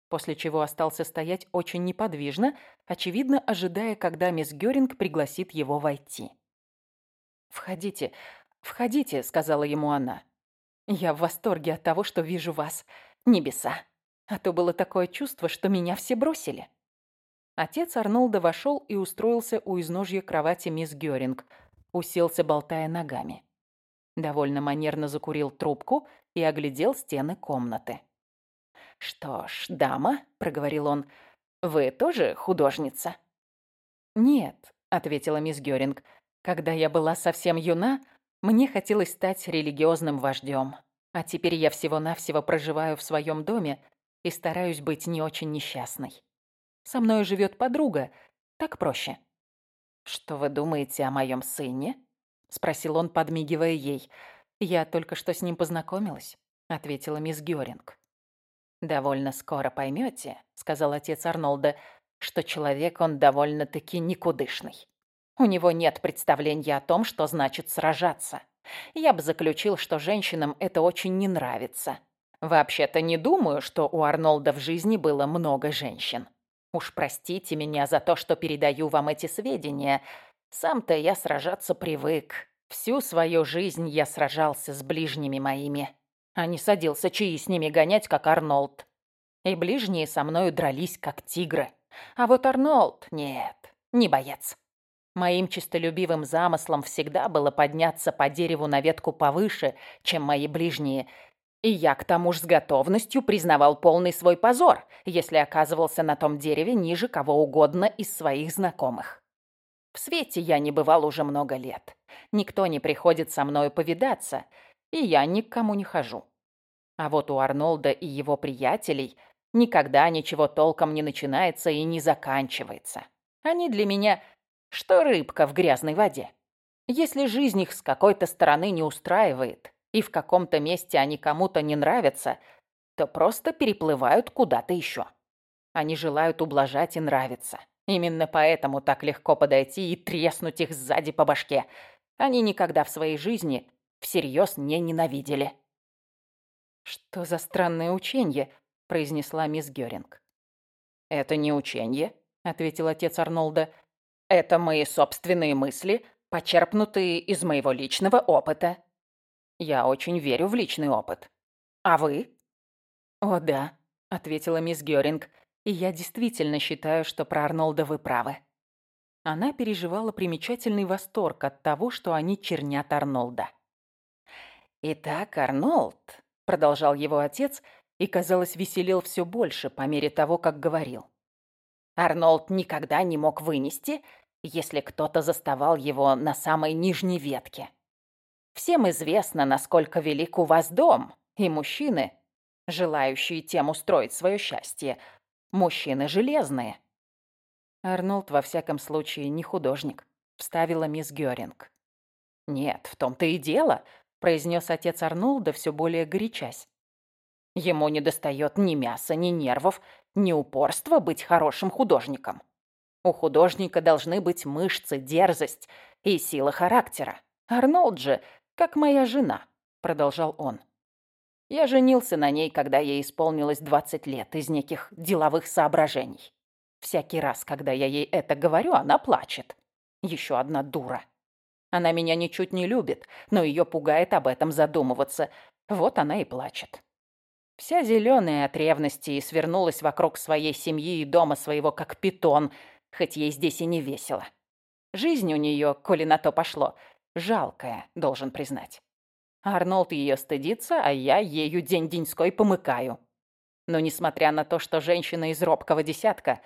после чего остался стоять очень неподвижно, очевидно ожидая, когда мисс Гёринг пригласит его войти. «Входите, входите», — сказала ему она. «Я в восторге от того, что вижу вас. Небеса. А то было такое чувство, что меня все бросили». Отец Арнолда вошел и устроился у изножья кровати мисс Гёринг. Уселся, болтая ногами. Довольно манерно закурил трубку и оглядел стены комнаты. «Что ж, дама», — проговорил он, — «вы тоже художница?» «Нет», — ответила мисс Гёринг. «Когда я была совсем юна, мне хотелось стать религиозным вождем. А теперь я всего-навсего проживаю в своем доме и стараюсь быть не очень несчастной. Со мной живет подруга, так проще». «Что вы думаете о моем сыне?» — спросил он, подмигивая ей. «Я только что с ним познакомилась», — ответила мисс Гёринг. «Довольно скоро поймете», — сказал отец Арнольда, «что человек он довольно-таки никудышный. У него нет представления о том, что значит сражаться. Я бы заключил, что женщинам это очень не нравится. Вообще-то не думаю, что у Арнольда в жизни было много женщин. Уж простите меня за то, что передаю вам эти сведения. Сам-то я сражаться привык. Всю свою жизнь я сражался с ближними моими а не садился чаи с ними гонять, как Арнольд. И ближние со мною дрались, как тигры. А вот Арнольд — нет, не боец. Моим честолюбивым замыслом всегда было подняться по дереву на ветку повыше, чем мои ближние, и я к тому же с готовностью признавал полный свой позор, если оказывался на том дереве ниже кого угодно из своих знакомых. В свете я не бывал уже много лет. Никто не приходит со мною повидаться, и я ни к кому не хожу. А вот у Арнольда и его приятелей никогда ничего толком не начинается и не заканчивается. Они для меня что рыбка в грязной воде. Если жизнь их с какой-то стороны не устраивает, и в каком-то месте они кому-то не нравятся, то просто переплывают куда-то еще. Они желают ублажать и нравиться. Именно поэтому так легко подойти и треснуть их сзади по башке. Они никогда в своей жизни всерьез не ненавидели. «Что за странное учение?» – произнесла мисс Гёринг. «Это не учение», – ответил отец Арнольда. «Это мои собственные мысли, почерпнутые из моего личного опыта. Я очень верю в личный опыт. А вы?» «О, да», – ответила мисс Гёринг. «И я действительно считаю, что про Арнольда вы правы». Она переживала примечательный восторг от того, что они чернят Арнольда. «Итак, Арнольд», — продолжал его отец, и, казалось, веселел все больше по мере того, как говорил. Арнольд никогда не мог вынести, если кто-то заставал его на самой нижней ветке. Всем известно, насколько велик у вас дом, и мужчины, желающие тем устроить свое счастье, мужчины железные. Арнольд, во всяком случае, не художник, вставила мисс Гёринг. Нет, в том-то и дело, произнес отец Арнольда, все более горячась. Ему не достает ни мяса, ни нервов, ни упорства быть хорошим художником. У художника должны быть мышцы, дерзость и сила характера. Арнольд же, как моя жена, продолжал он. Я женился на ней, когда ей исполнилось 20 лет, из неких деловых соображений. Всякий раз, когда я ей это говорю, она плачет. Еще одна дура. Она меня ничуть не любит, но ее пугает об этом задумываться. Вот она и плачет. Вся зеленая от ревности и свернулась вокруг своей семьи и дома своего, как питон, хоть ей здесь и не весело. Жизнь у нее, коли на то пошло, жалкая, должен признать. Арнольд ее стыдится, а я ею день-деньской помыкаю. Но несмотря на то, что женщина из робкого десятка,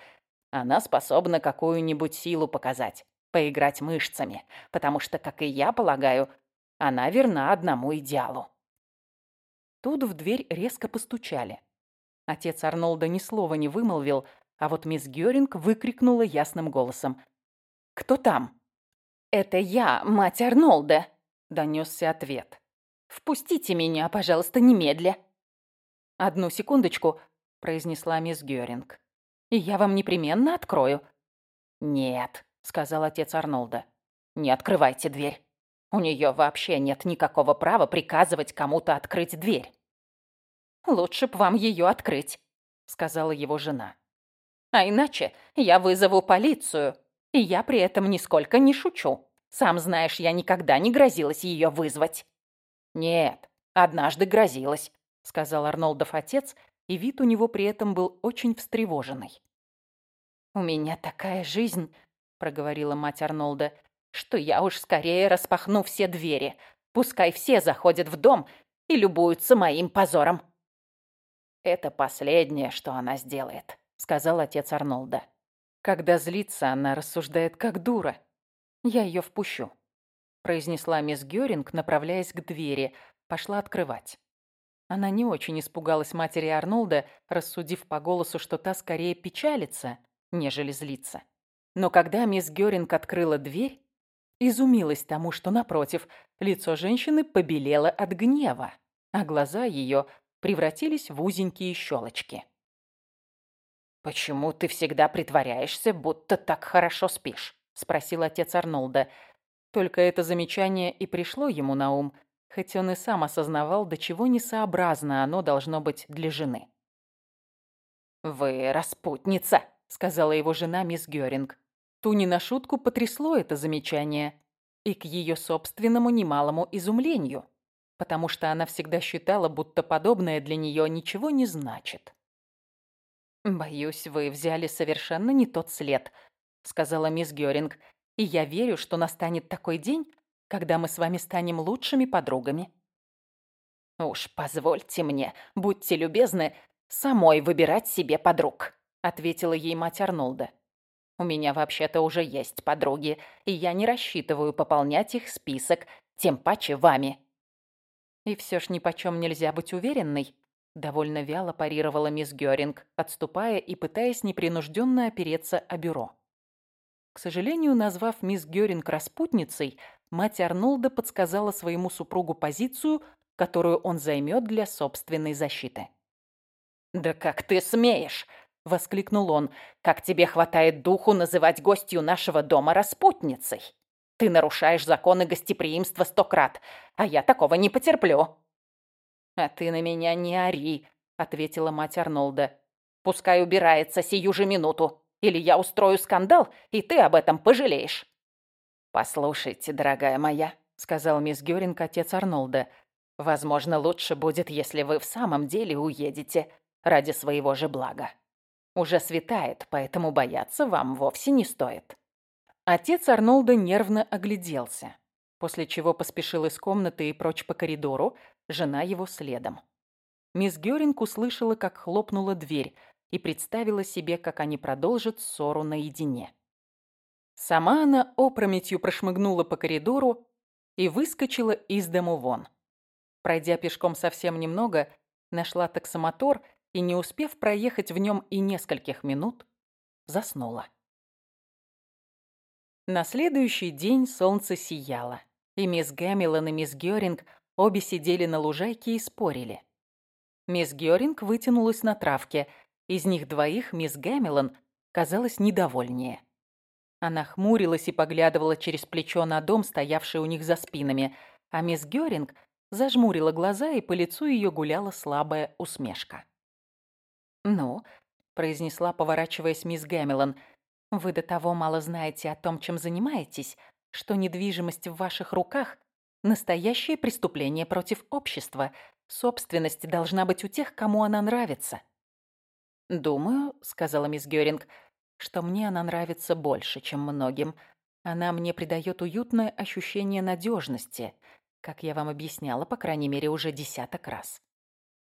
она способна какую-нибудь силу показать поиграть мышцами, потому что, как и я полагаю, она верна одному идеалу. Тут в дверь резко постучали. Отец Арнольда ни слова не вымолвил, а вот мисс Гёринг выкрикнула ясным голосом. «Кто там?» «Это я, мать Арнольда», — донесся ответ. «Впустите меня, пожалуйста, немедля». «Одну секундочку», — произнесла мисс Гёринг. «И я вам непременно открою». «Нет», сказал отец Арнольда. «Не открывайте дверь. У нее вообще нет никакого права приказывать кому-то открыть дверь». «Лучше б вам ее открыть», — сказала его жена. «А иначе я вызову полицию, и я при этом нисколько не шучу. Сам знаешь, я никогда не грозилась ее вызвать». «Нет, однажды грозилась», — сказал Арнольдов отец, и вид у него при этом был очень встревоженный. «У меня такая жизнь», проговорила мать Арнольда, что я уж скорее распахну все двери. Пускай все заходят в дом и любуются моим позором». «Это последнее, что она сделает», — сказал отец Арнолда. «Когда злится, она рассуждает как дура. Я ее впущу», — произнесла мисс Гёринг, направляясь к двери, пошла открывать. Она не очень испугалась матери Арнолда, рассудив по голосу, что та скорее печалится, нежели злится. Но когда мисс Гёринг открыла дверь, изумилась тому, что, напротив, лицо женщины побелело от гнева, а глаза ее превратились в узенькие щелочки. «Почему ты всегда притворяешься, будто так хорошо спишь?» — спросил отец Арнолда. Только это замечание и пришло ему на ум, хоть он и сам осознавал, до чего несообразно оно должно быть для жены. «Вы распутница», — сказала его жена мисс Гёринг. Ту на шутку потрясло это замечание, и к ее собственному немалому изумлению, потому что она всегда считала, будто подобное для нее ничего не значит. «Боюсь, вы взяли совершенно не тот след», — сказала мисс Гёринг, «и я верю, что настанет такой день, когда мы с вами станем лучшими подругами». «Уж позвольте мне, будьте любезны, самой выбирать себе подруг», — ответила ей мать Арнолда. У меня вообще-то уже есть подруги, и я не рассчитываю пополнять их список, тем паче вами». «И все ж ни почем нельзя быть уверенной», — довольно вяло парировала мисс Гёринг, отступая и пытаясь непринужденно опереться о бюро. К сожалению, назвав мисс Гёринг распутницей, мать Арнолда подсказала своему супругу позицию, которую он займет для собственной защиты. «Да как ты смеешь!» — воскликнул он. «Как тебе хватает духу называть гостью нашего дома распутницей? Ты нарушаешь законы гостеприимства сто крат, а я такого не потерплю». «А ты на меня не ори», — ответила мать Арнолда. «Пускай убирается сию же минуту, или я устрою скандал, и ты об этом пожалеешь». «Послушайте, дорогая моя», — сказал мисс Гёринг, отец Арнолда. «Возможно, лучше будет, если вы в самом деле уедете ради своего же блага. Уже светает, поэтому бояться вам вовсе не стоит». Отец Арнолда нервно огляделся, после чего поспешил из комнаты и прочь по коридору, жена его следом. Мисс Гёринг услышала, как хлопнула дверь, и представила себе, как они продолжат ссору наедине. Сама она опрометью прошмыгнула по коридору и выскочила из дому вон. Пройдя пешком совсем немного, нашла таксомотор и, не успев проехать в нем и нескольких минут, заснула. На следующий день солнце сияло, и мисс Гэмиллон и мисс Гёринг обе сидели на лужайке и спорили. Мисс Гёринг вытянулась на травке, из них двоих мисс Гэмиллон казалась недовольнее. Она хмурилась и поглядывала через плечо на дом, стоявший у них за спинами, а мисс Гёринг зажмурила глаза, и по лицу ее гуляла слабая усмешка. «Ну», — произнесла, поворачиваясь мисс Гэмиллон, «вы до того мало знаете о том, чем занимаетесь, что недвижимость в ваших руках — настоящее преступление против общества. Собственность должна быть у тех, кому она нравится». «Думаю», — сказала мисс Гёринг, «что мне она нравится больше, чем многим. Она мне придает уютное ощущение надежности, как я вам объясняла, по крайней мере, уже десяток раз.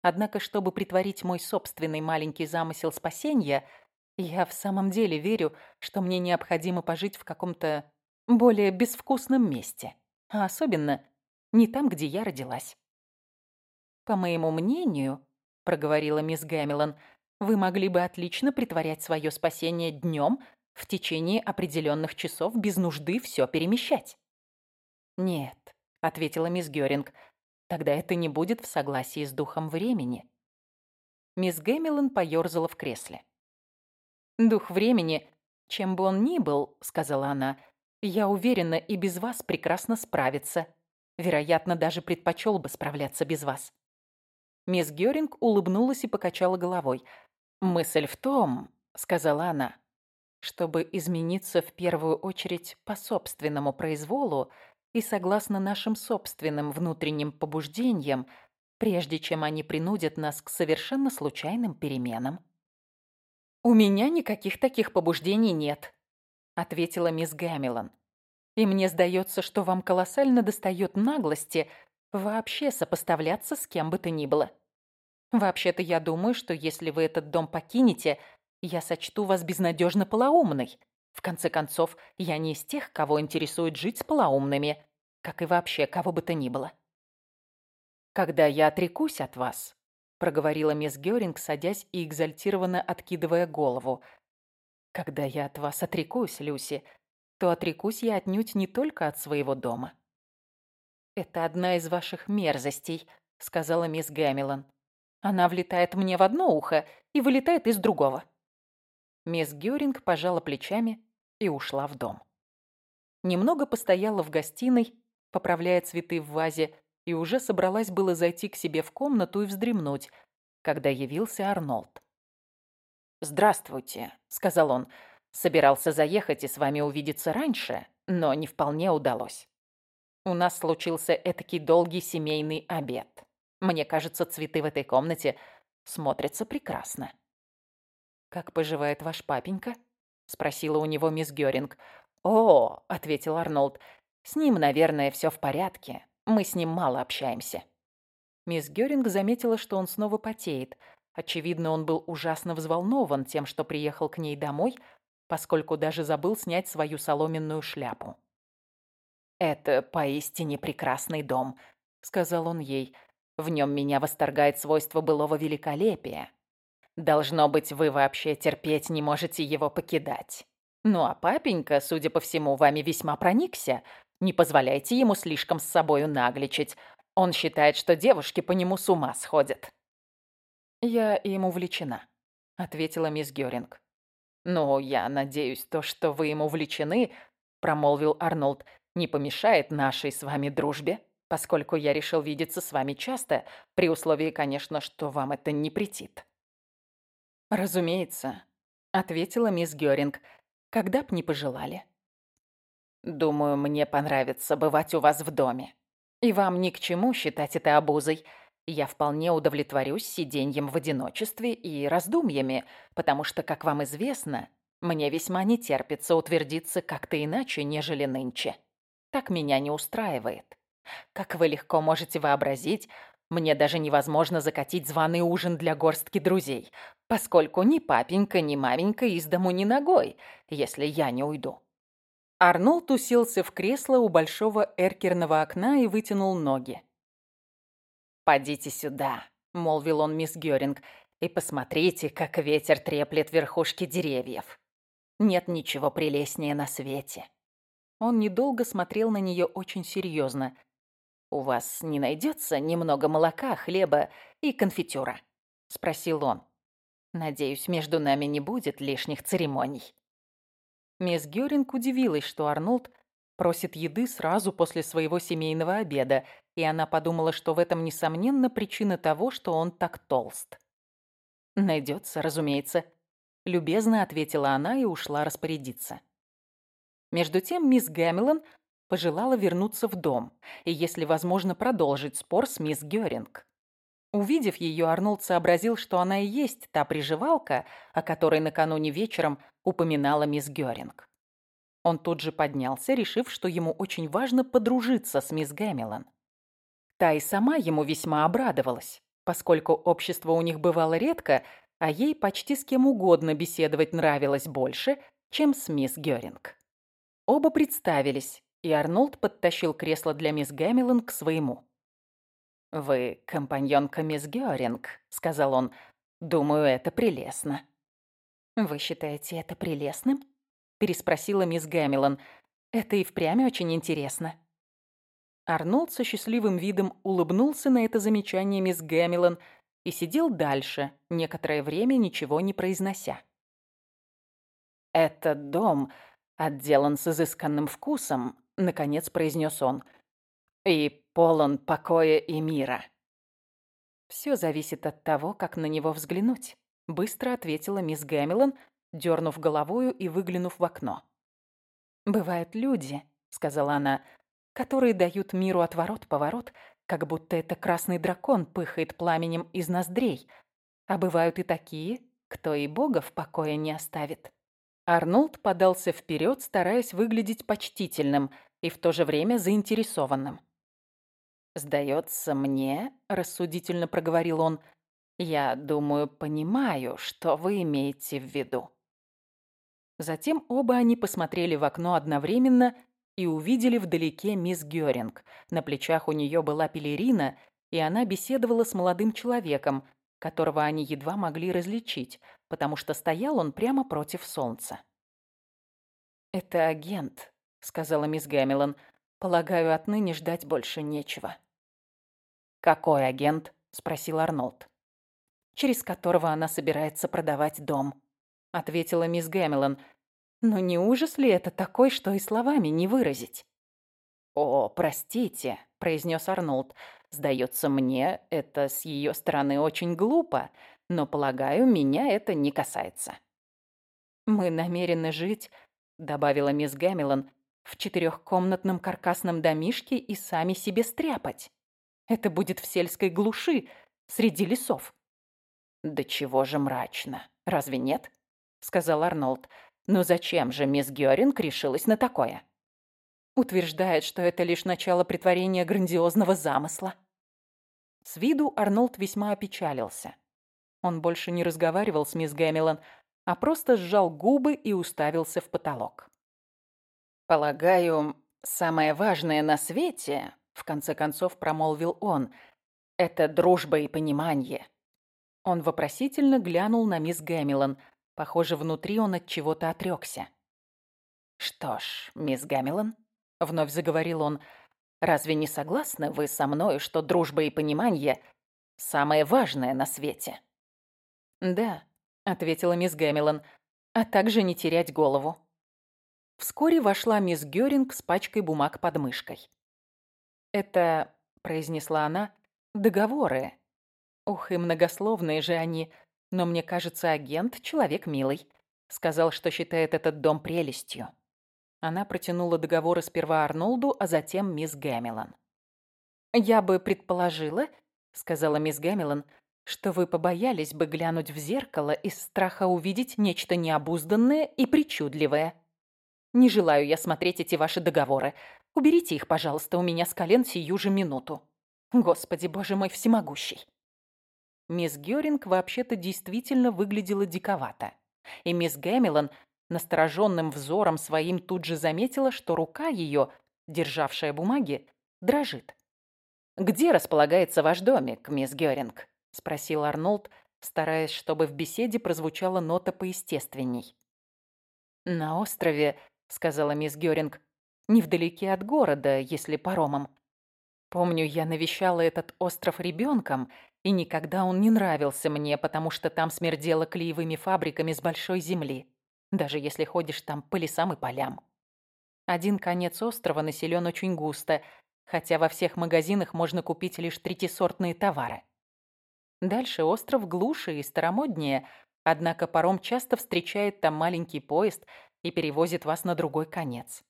Однако, чтобы притворить мой собственный маленький замысел спасения, я в самом деле верю, что мне необходимо пожить в каком-то более безвкусном месте, а особенно не там, где я родилась. «По моему мнению», — проговорила мисс Гэмилон, «вы могли бы отлично притворять свое спасение днем в течение определенных часов без нужды все перемещать». «Нет», — ответила мисс Гёринг, Тогда это не будет в согласии с духом времени. Мисс Гэмилон поёрзала в кресле. «Дух времени, чем бы он ни был, — сказала она, — я уверена, и без вас прекрасно справится. Вероятно, даже предпочел бы справляться без вас». Мисс Гёринг улыбнулась и покачала головой. «Мысль в том, — сказала она, — чтобы измениться в первую очередь по собственному произволу, — и согласно нашим собственным внутренним побуждениям, прежде чем они принудят нас к совершенно случайным переменам. «У меня никаких таких побуждений нет», — ответила мисс Гамилон. И мне сдается, что вам колоссально достает наглости вообще сопоставляться с кем бы то ни было. Вообще-то я думаю, что если вы этот дом покинете, я сочту вас безнадежно полоумной. В конце концов, я не из тех, кого интересует жить с полоумными, как и вообще кого бы то ни было. Когда я отрекусь от вас, проговорила мисс Гёринг, садясь и экзальтированно откидывая голову. Когда я от вас отрекусь, Люси, то отрекусь я отнюдь не только от своего дома. Это одна из ваших мерзостей, сказала мисс Гэмилон. Она влетает мне в одно ухо и вылетает из другого. Мисс Гёринг пожала плечами и ушла в дом. Немного постояла в гостиной, поправляя цветы в вазе, и уже собралась было зайти к себе в комнату и вздремнуть, когда явился Арнольд. «Здравствуйте», — сказал он. «Собирался заехать и с вами увидеться раньше, но не вполне удалось. У нас случился этакий долгий семейный обед. Мне кажется, цветы в этой комнате смотрятся прекрасно». «Как поживает ваш папенька?» — спросила у него мисс Гёринг. «О», — ответил Арнольд, — «с ним, наверное, все в порядке. Мы с ним мало общаемся». Мисс Гёринг заметила, что он снова потеет. Очевидно, он был ужасно взволнован тем, что приехал к ней домой, поскольку даже забыл снять свою соломенную шляпу. «Это поистине прекрасный дом», — сказал он ей. В нем меня восторгает свойство былого великолепия. Должно быть, вы вообще терпеть не можете его покидать. Ну а папенька, судя по всему, вами весьма проникся. Не позволяйте ему слишком с собою нагличить. Он считает, что девушки по нему с ума сходят. «Я им увлечена», — ответила мисс Гёринг. «Ну, я надеюсь, то, что вы им увлечены», — промолвил Арнольд, — «не помешает нашей с вами дружбе» поскольку я решил видеться с вами часто, при условии, конечно, что вам это не претит». «Разумеется», — ответила мисс Гёринг, — «когда б не пожелали». «Думаю, мне понравится бывать у вас в доме. И вам ни к чему считать это обузой. Я вполне удовлетворюсь сиденьем в одиночестве и раздумьями, потому что, как вам известно, мне весьма не терпится утвердиться как-то иначе, нежели нынче. Так меня не устраивает. Как вы легко можете вообразить, мне даже невозможно закатить званый ужин для горстки друзей, поскольку ни папенька, ни маменька из дому ни ногой, если я не уйду. Арнольд уселся в кресло у большого эркерного окна и вытянул ноги. «Подите сюда», — молвил он мисс Гёринг, «и посмотрите, как ветер треплет верхушки деревьев. Нет ничего прелестнее на свете». Он недолго смотрел на нее очень серьезно, «У вас не найдется немного молока, хлеба и конфитюра?» — спросил он. «Надеюсь, между нами не будет лишних церемоний». Мисс Гёринг удивилась, что Арнольд просит еды сразу после своего семейного обеда, и она подумала, что в этом, несомненно, причина того, что он так толст. «Найдется, разумеется», — любезно ответила она и ушла распорядиться. Между тем мисс Гэмилон пожелала вернуться в дом и, если возможно, продолжить спор с мисс Гёринг. Увидев ее, Арнольд сообразил, что она и есть та приживалка, о которой накануне вечером упоминала мисс Гёринг. Он тут же поднялся, решив, что ему очень важно подружиться с мисс Гэмилон. Та и сама ему весьма обрадовалась, поскольку общество у них бывало редко, а ей почти с кем угодно беседовать нравилось больше, чем с мисс Гёринг. Оба представились, и Арнольд подтащил кресло для мисс Гэмилон к своему. «Вы компаньонка мисс Гёринг», — сказал он. «Думаю, это прелестно». «Вы считаете это прелестным?» — переспросила мисс Гэмилон. «Это и впрямь очень интересно». Арнольд со счастливым видом улыбнулся на это замечание мисс Гэмилон и сидел дальше, некоторое время ничего не произнося. «Этот дом отделан с изысканным вкусом», наконец произнес он. И полон покоя и мира. Все зависит от того, как на него взглянуть, быстро ответила мисс Гэмилон, дернув головою и выглянув в окно. Бывают люди, сказала она, которые дают миру отворот-поворот, как будто это красный дракон пыхает пламенем из ноздрей. А бывают и такие, кто и бога в покое не оставит. Арнольд подался вперед, стараясь выглядеть почтительным – и в то же время заинтересованным. «Сдается мне», — рассудительно проговорил он, — «я думаю, понимаю, что вы имеете в виду». Затем оба они посмотрели в окно одновременно и увидели вдалеке мисс Гёринг. На плечах у нее была пелерина, и она беседовала с молодым человеком, которого они едва могли различить, потому что стоял он прямо против солнца. «Это агент», — сказала мисс Гэмилон. «Полагаю, отныне ждать больше нечего». «Какой агент?» — спросил Арнольд. «Через которого она собирается продавать дом», — ответила мисс Гэмилон. «Но не ужас ли это такой, что и словами не выразить?» «О, простите», — произнес Арнольд. «Сдается мне, это с ее стороны очень глупо, но, полагаю, меня это не касается». «Мы намерены жить», — добавила мисс Гэмилон, «в четырехкомнатном каркасном домишке и сами себе стряпать. Это будет в сельской глуши, среди лесов». «Да чего же мрачно, разве нет?» — сказал Арнольд. «Ну зачем же мисс Гёринг решилась на такое?» Утверждает, что это лишь начало притворения грандиозного замысла. С виду Арнольд весьма опечалился. Он больше не разговаривал с мисс Гэмилон, а просто сжал губы и уставился в потолок. «Полагаю, самое важное на свете, — в конце концов промолвил он, — это дружба и понимание». Он вопросительно глянул на мисс Гэмилон. Похоже, внутри он от чего-то отрекся. «Что ж, мисс Гэмилон, — вновь заговорил он. «Разве не согласны вы со мной, что дружба и понимание — самое важное на свете?» «Да», — ответила мисс Гэмилон, — «а также не терять голову». Вскоре вошла мисс Гёринг с пачкой бумаг под мышкой. «Это», — произнесла она, — «договоры. Ух, и многословные же они, но мне кажется, агент — человек милый. Сказал, что считает этот дом прелестью. Она протянула договоры сперва Арнолду, а затем мисс Гэмилон. «Я бы предположила», — сказала мисс Гэмилон, «что вы побоялись бы глянуть в зеркало из страха увидеть нечто необузданное и причудливое. Не желаю я смотреть эти ваши договоры. Уберите их, пожалуйста, у меня с колен сию же минуту. Господи, боже мой всемогущий». Мисс Гёринг вообще-то действительно выглядела диковато. И мисс Гэмилон настороженным взором своим тут же заметила, что рука ее, державшая бумаги, дрожит. «Где располагается ваш домик, мисс Гёринг?» — спросил Арнольд, стараясь, чтобы в беседе прозвучала нота поестественней. «На острове», — сказала мисс Гёринг, — «невдалеке от города, если паромом. Помню, я навещала этот остров ребенком, и никогда он не нравился мне, потому что там смердело клеевыми фабриками с большой земли даже если ходишь там по лесам и полям. Один конец острова населен очень густо, хотя во всех магазинах можно купить лишь третисортные товары. Дальше остров глуше и старомоднее, однако паром часто встречает там маленький поезд и перевозит вас на другой конец.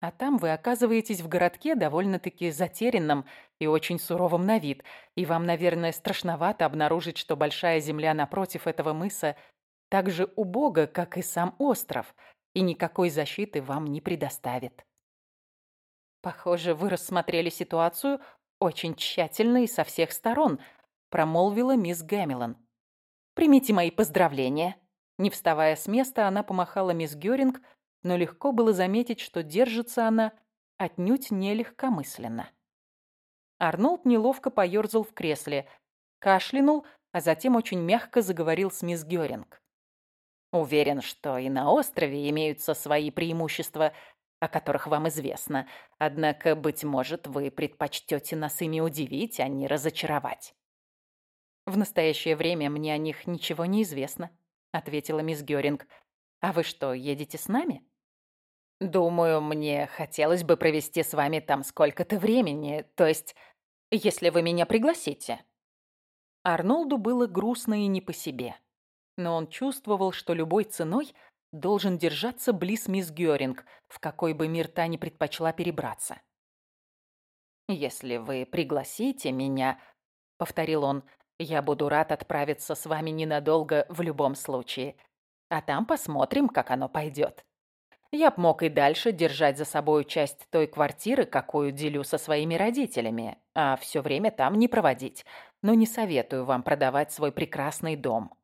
А там вы оказываетесь в городке довольно-таки затерянном и очень суровом на вид, и вам, наверное, страшновато обнаружить, что большая земля напротив этого мыса так же убого, как и сам остров, и никакой защиты вам не предоставит. «Похоже, вы рассмотрели ситуацию очень тщательно и со всех сторон», промолвила мисс Гэмилон. «Примите мои поздравления». Не вставая с места, она помахала мисс Гёринг, но легко было заметить, что держится она отнюдь не легкомысленно. Арнольд неловко поёрзал в кресле, кашлянул, а затем очень мягко заговорил с мисс Гёринг. Уверен, что и на острове имеются свои преимущества, о которых вам известно. Однако, быть может, вы предпочтете нас ими удивить, а не разочаровать. В настоящее время мне о них ничего не известно, ответила мисс Гёринг. А вы что, едете с нами? Думаю, мне хотелось бы провести с вами там сколько-то времени, то есть, если вы меня пригласите. Арнолду было грустно и не по себе но он чувствовал, что любой ценой должен держаться близ мисс Гёринг, в какой бы мир та ни предпочла перебраться. «Если вы пригласите меня», — повторил он, — «я буду рад отправиться с вами ненадолго в любом случае. А там посмотрим, как оно пойдет. Я б мог и дальше держать за собой часть той квартиры, какую делю со своими родителями, а все время там не проводить. Но не советую вам продавать свой прекрасный дом.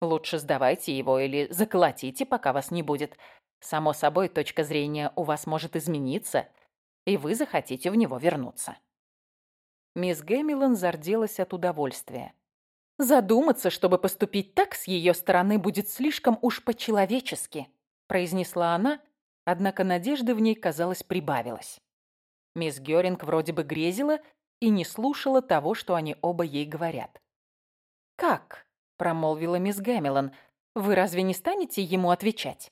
Лучше сдавайте его или заколотите, пока вас не будет. Само собой, точка зрения у вас может измениться, и вы захотите в него вернуться. Мисс Гэмилон зарделась от удовольствия. «Задуматься, чтобы поступить так с ее стороны, будет слишком уж по-человечески», произнесла она, однако надежды в ней, казалось, прибавилось. Мисс Гёринг вроде бы грезила и не слушала того, что они оба ей говорят. «Как?» – промолвила мисс Гэмилон. «Вы разве не станете ему отвечать?»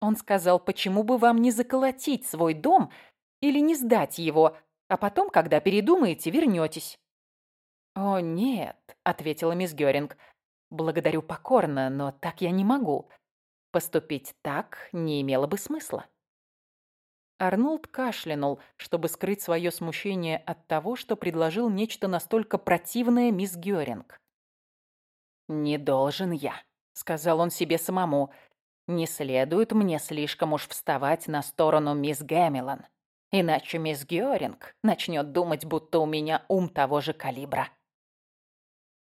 Он сказал, почему бы вам не заколотить свой дом или не сдать его, а потом, когда передумаете, вернетесь. «О, нет», — ответила мисс Гёринг. «Благодарю покорно, но так я не могу. Поступить так не имело бы смысла». Арнольд кашлянул, чтобы скрыть свое смущение от того, что предложил нечто настолько противное мисс Гёринг. «Не должен я», — сказал он себе самому. «Не следует мне слишком уж вставать на сторону мисс Гэмилон. Иначе мисс Гёринг начнет думать, будто у меня ум того же калибра.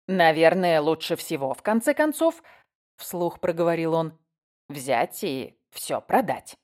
«Наверное, лучше всего, в конце концов, — вслух проговорил он, — взять и все продать».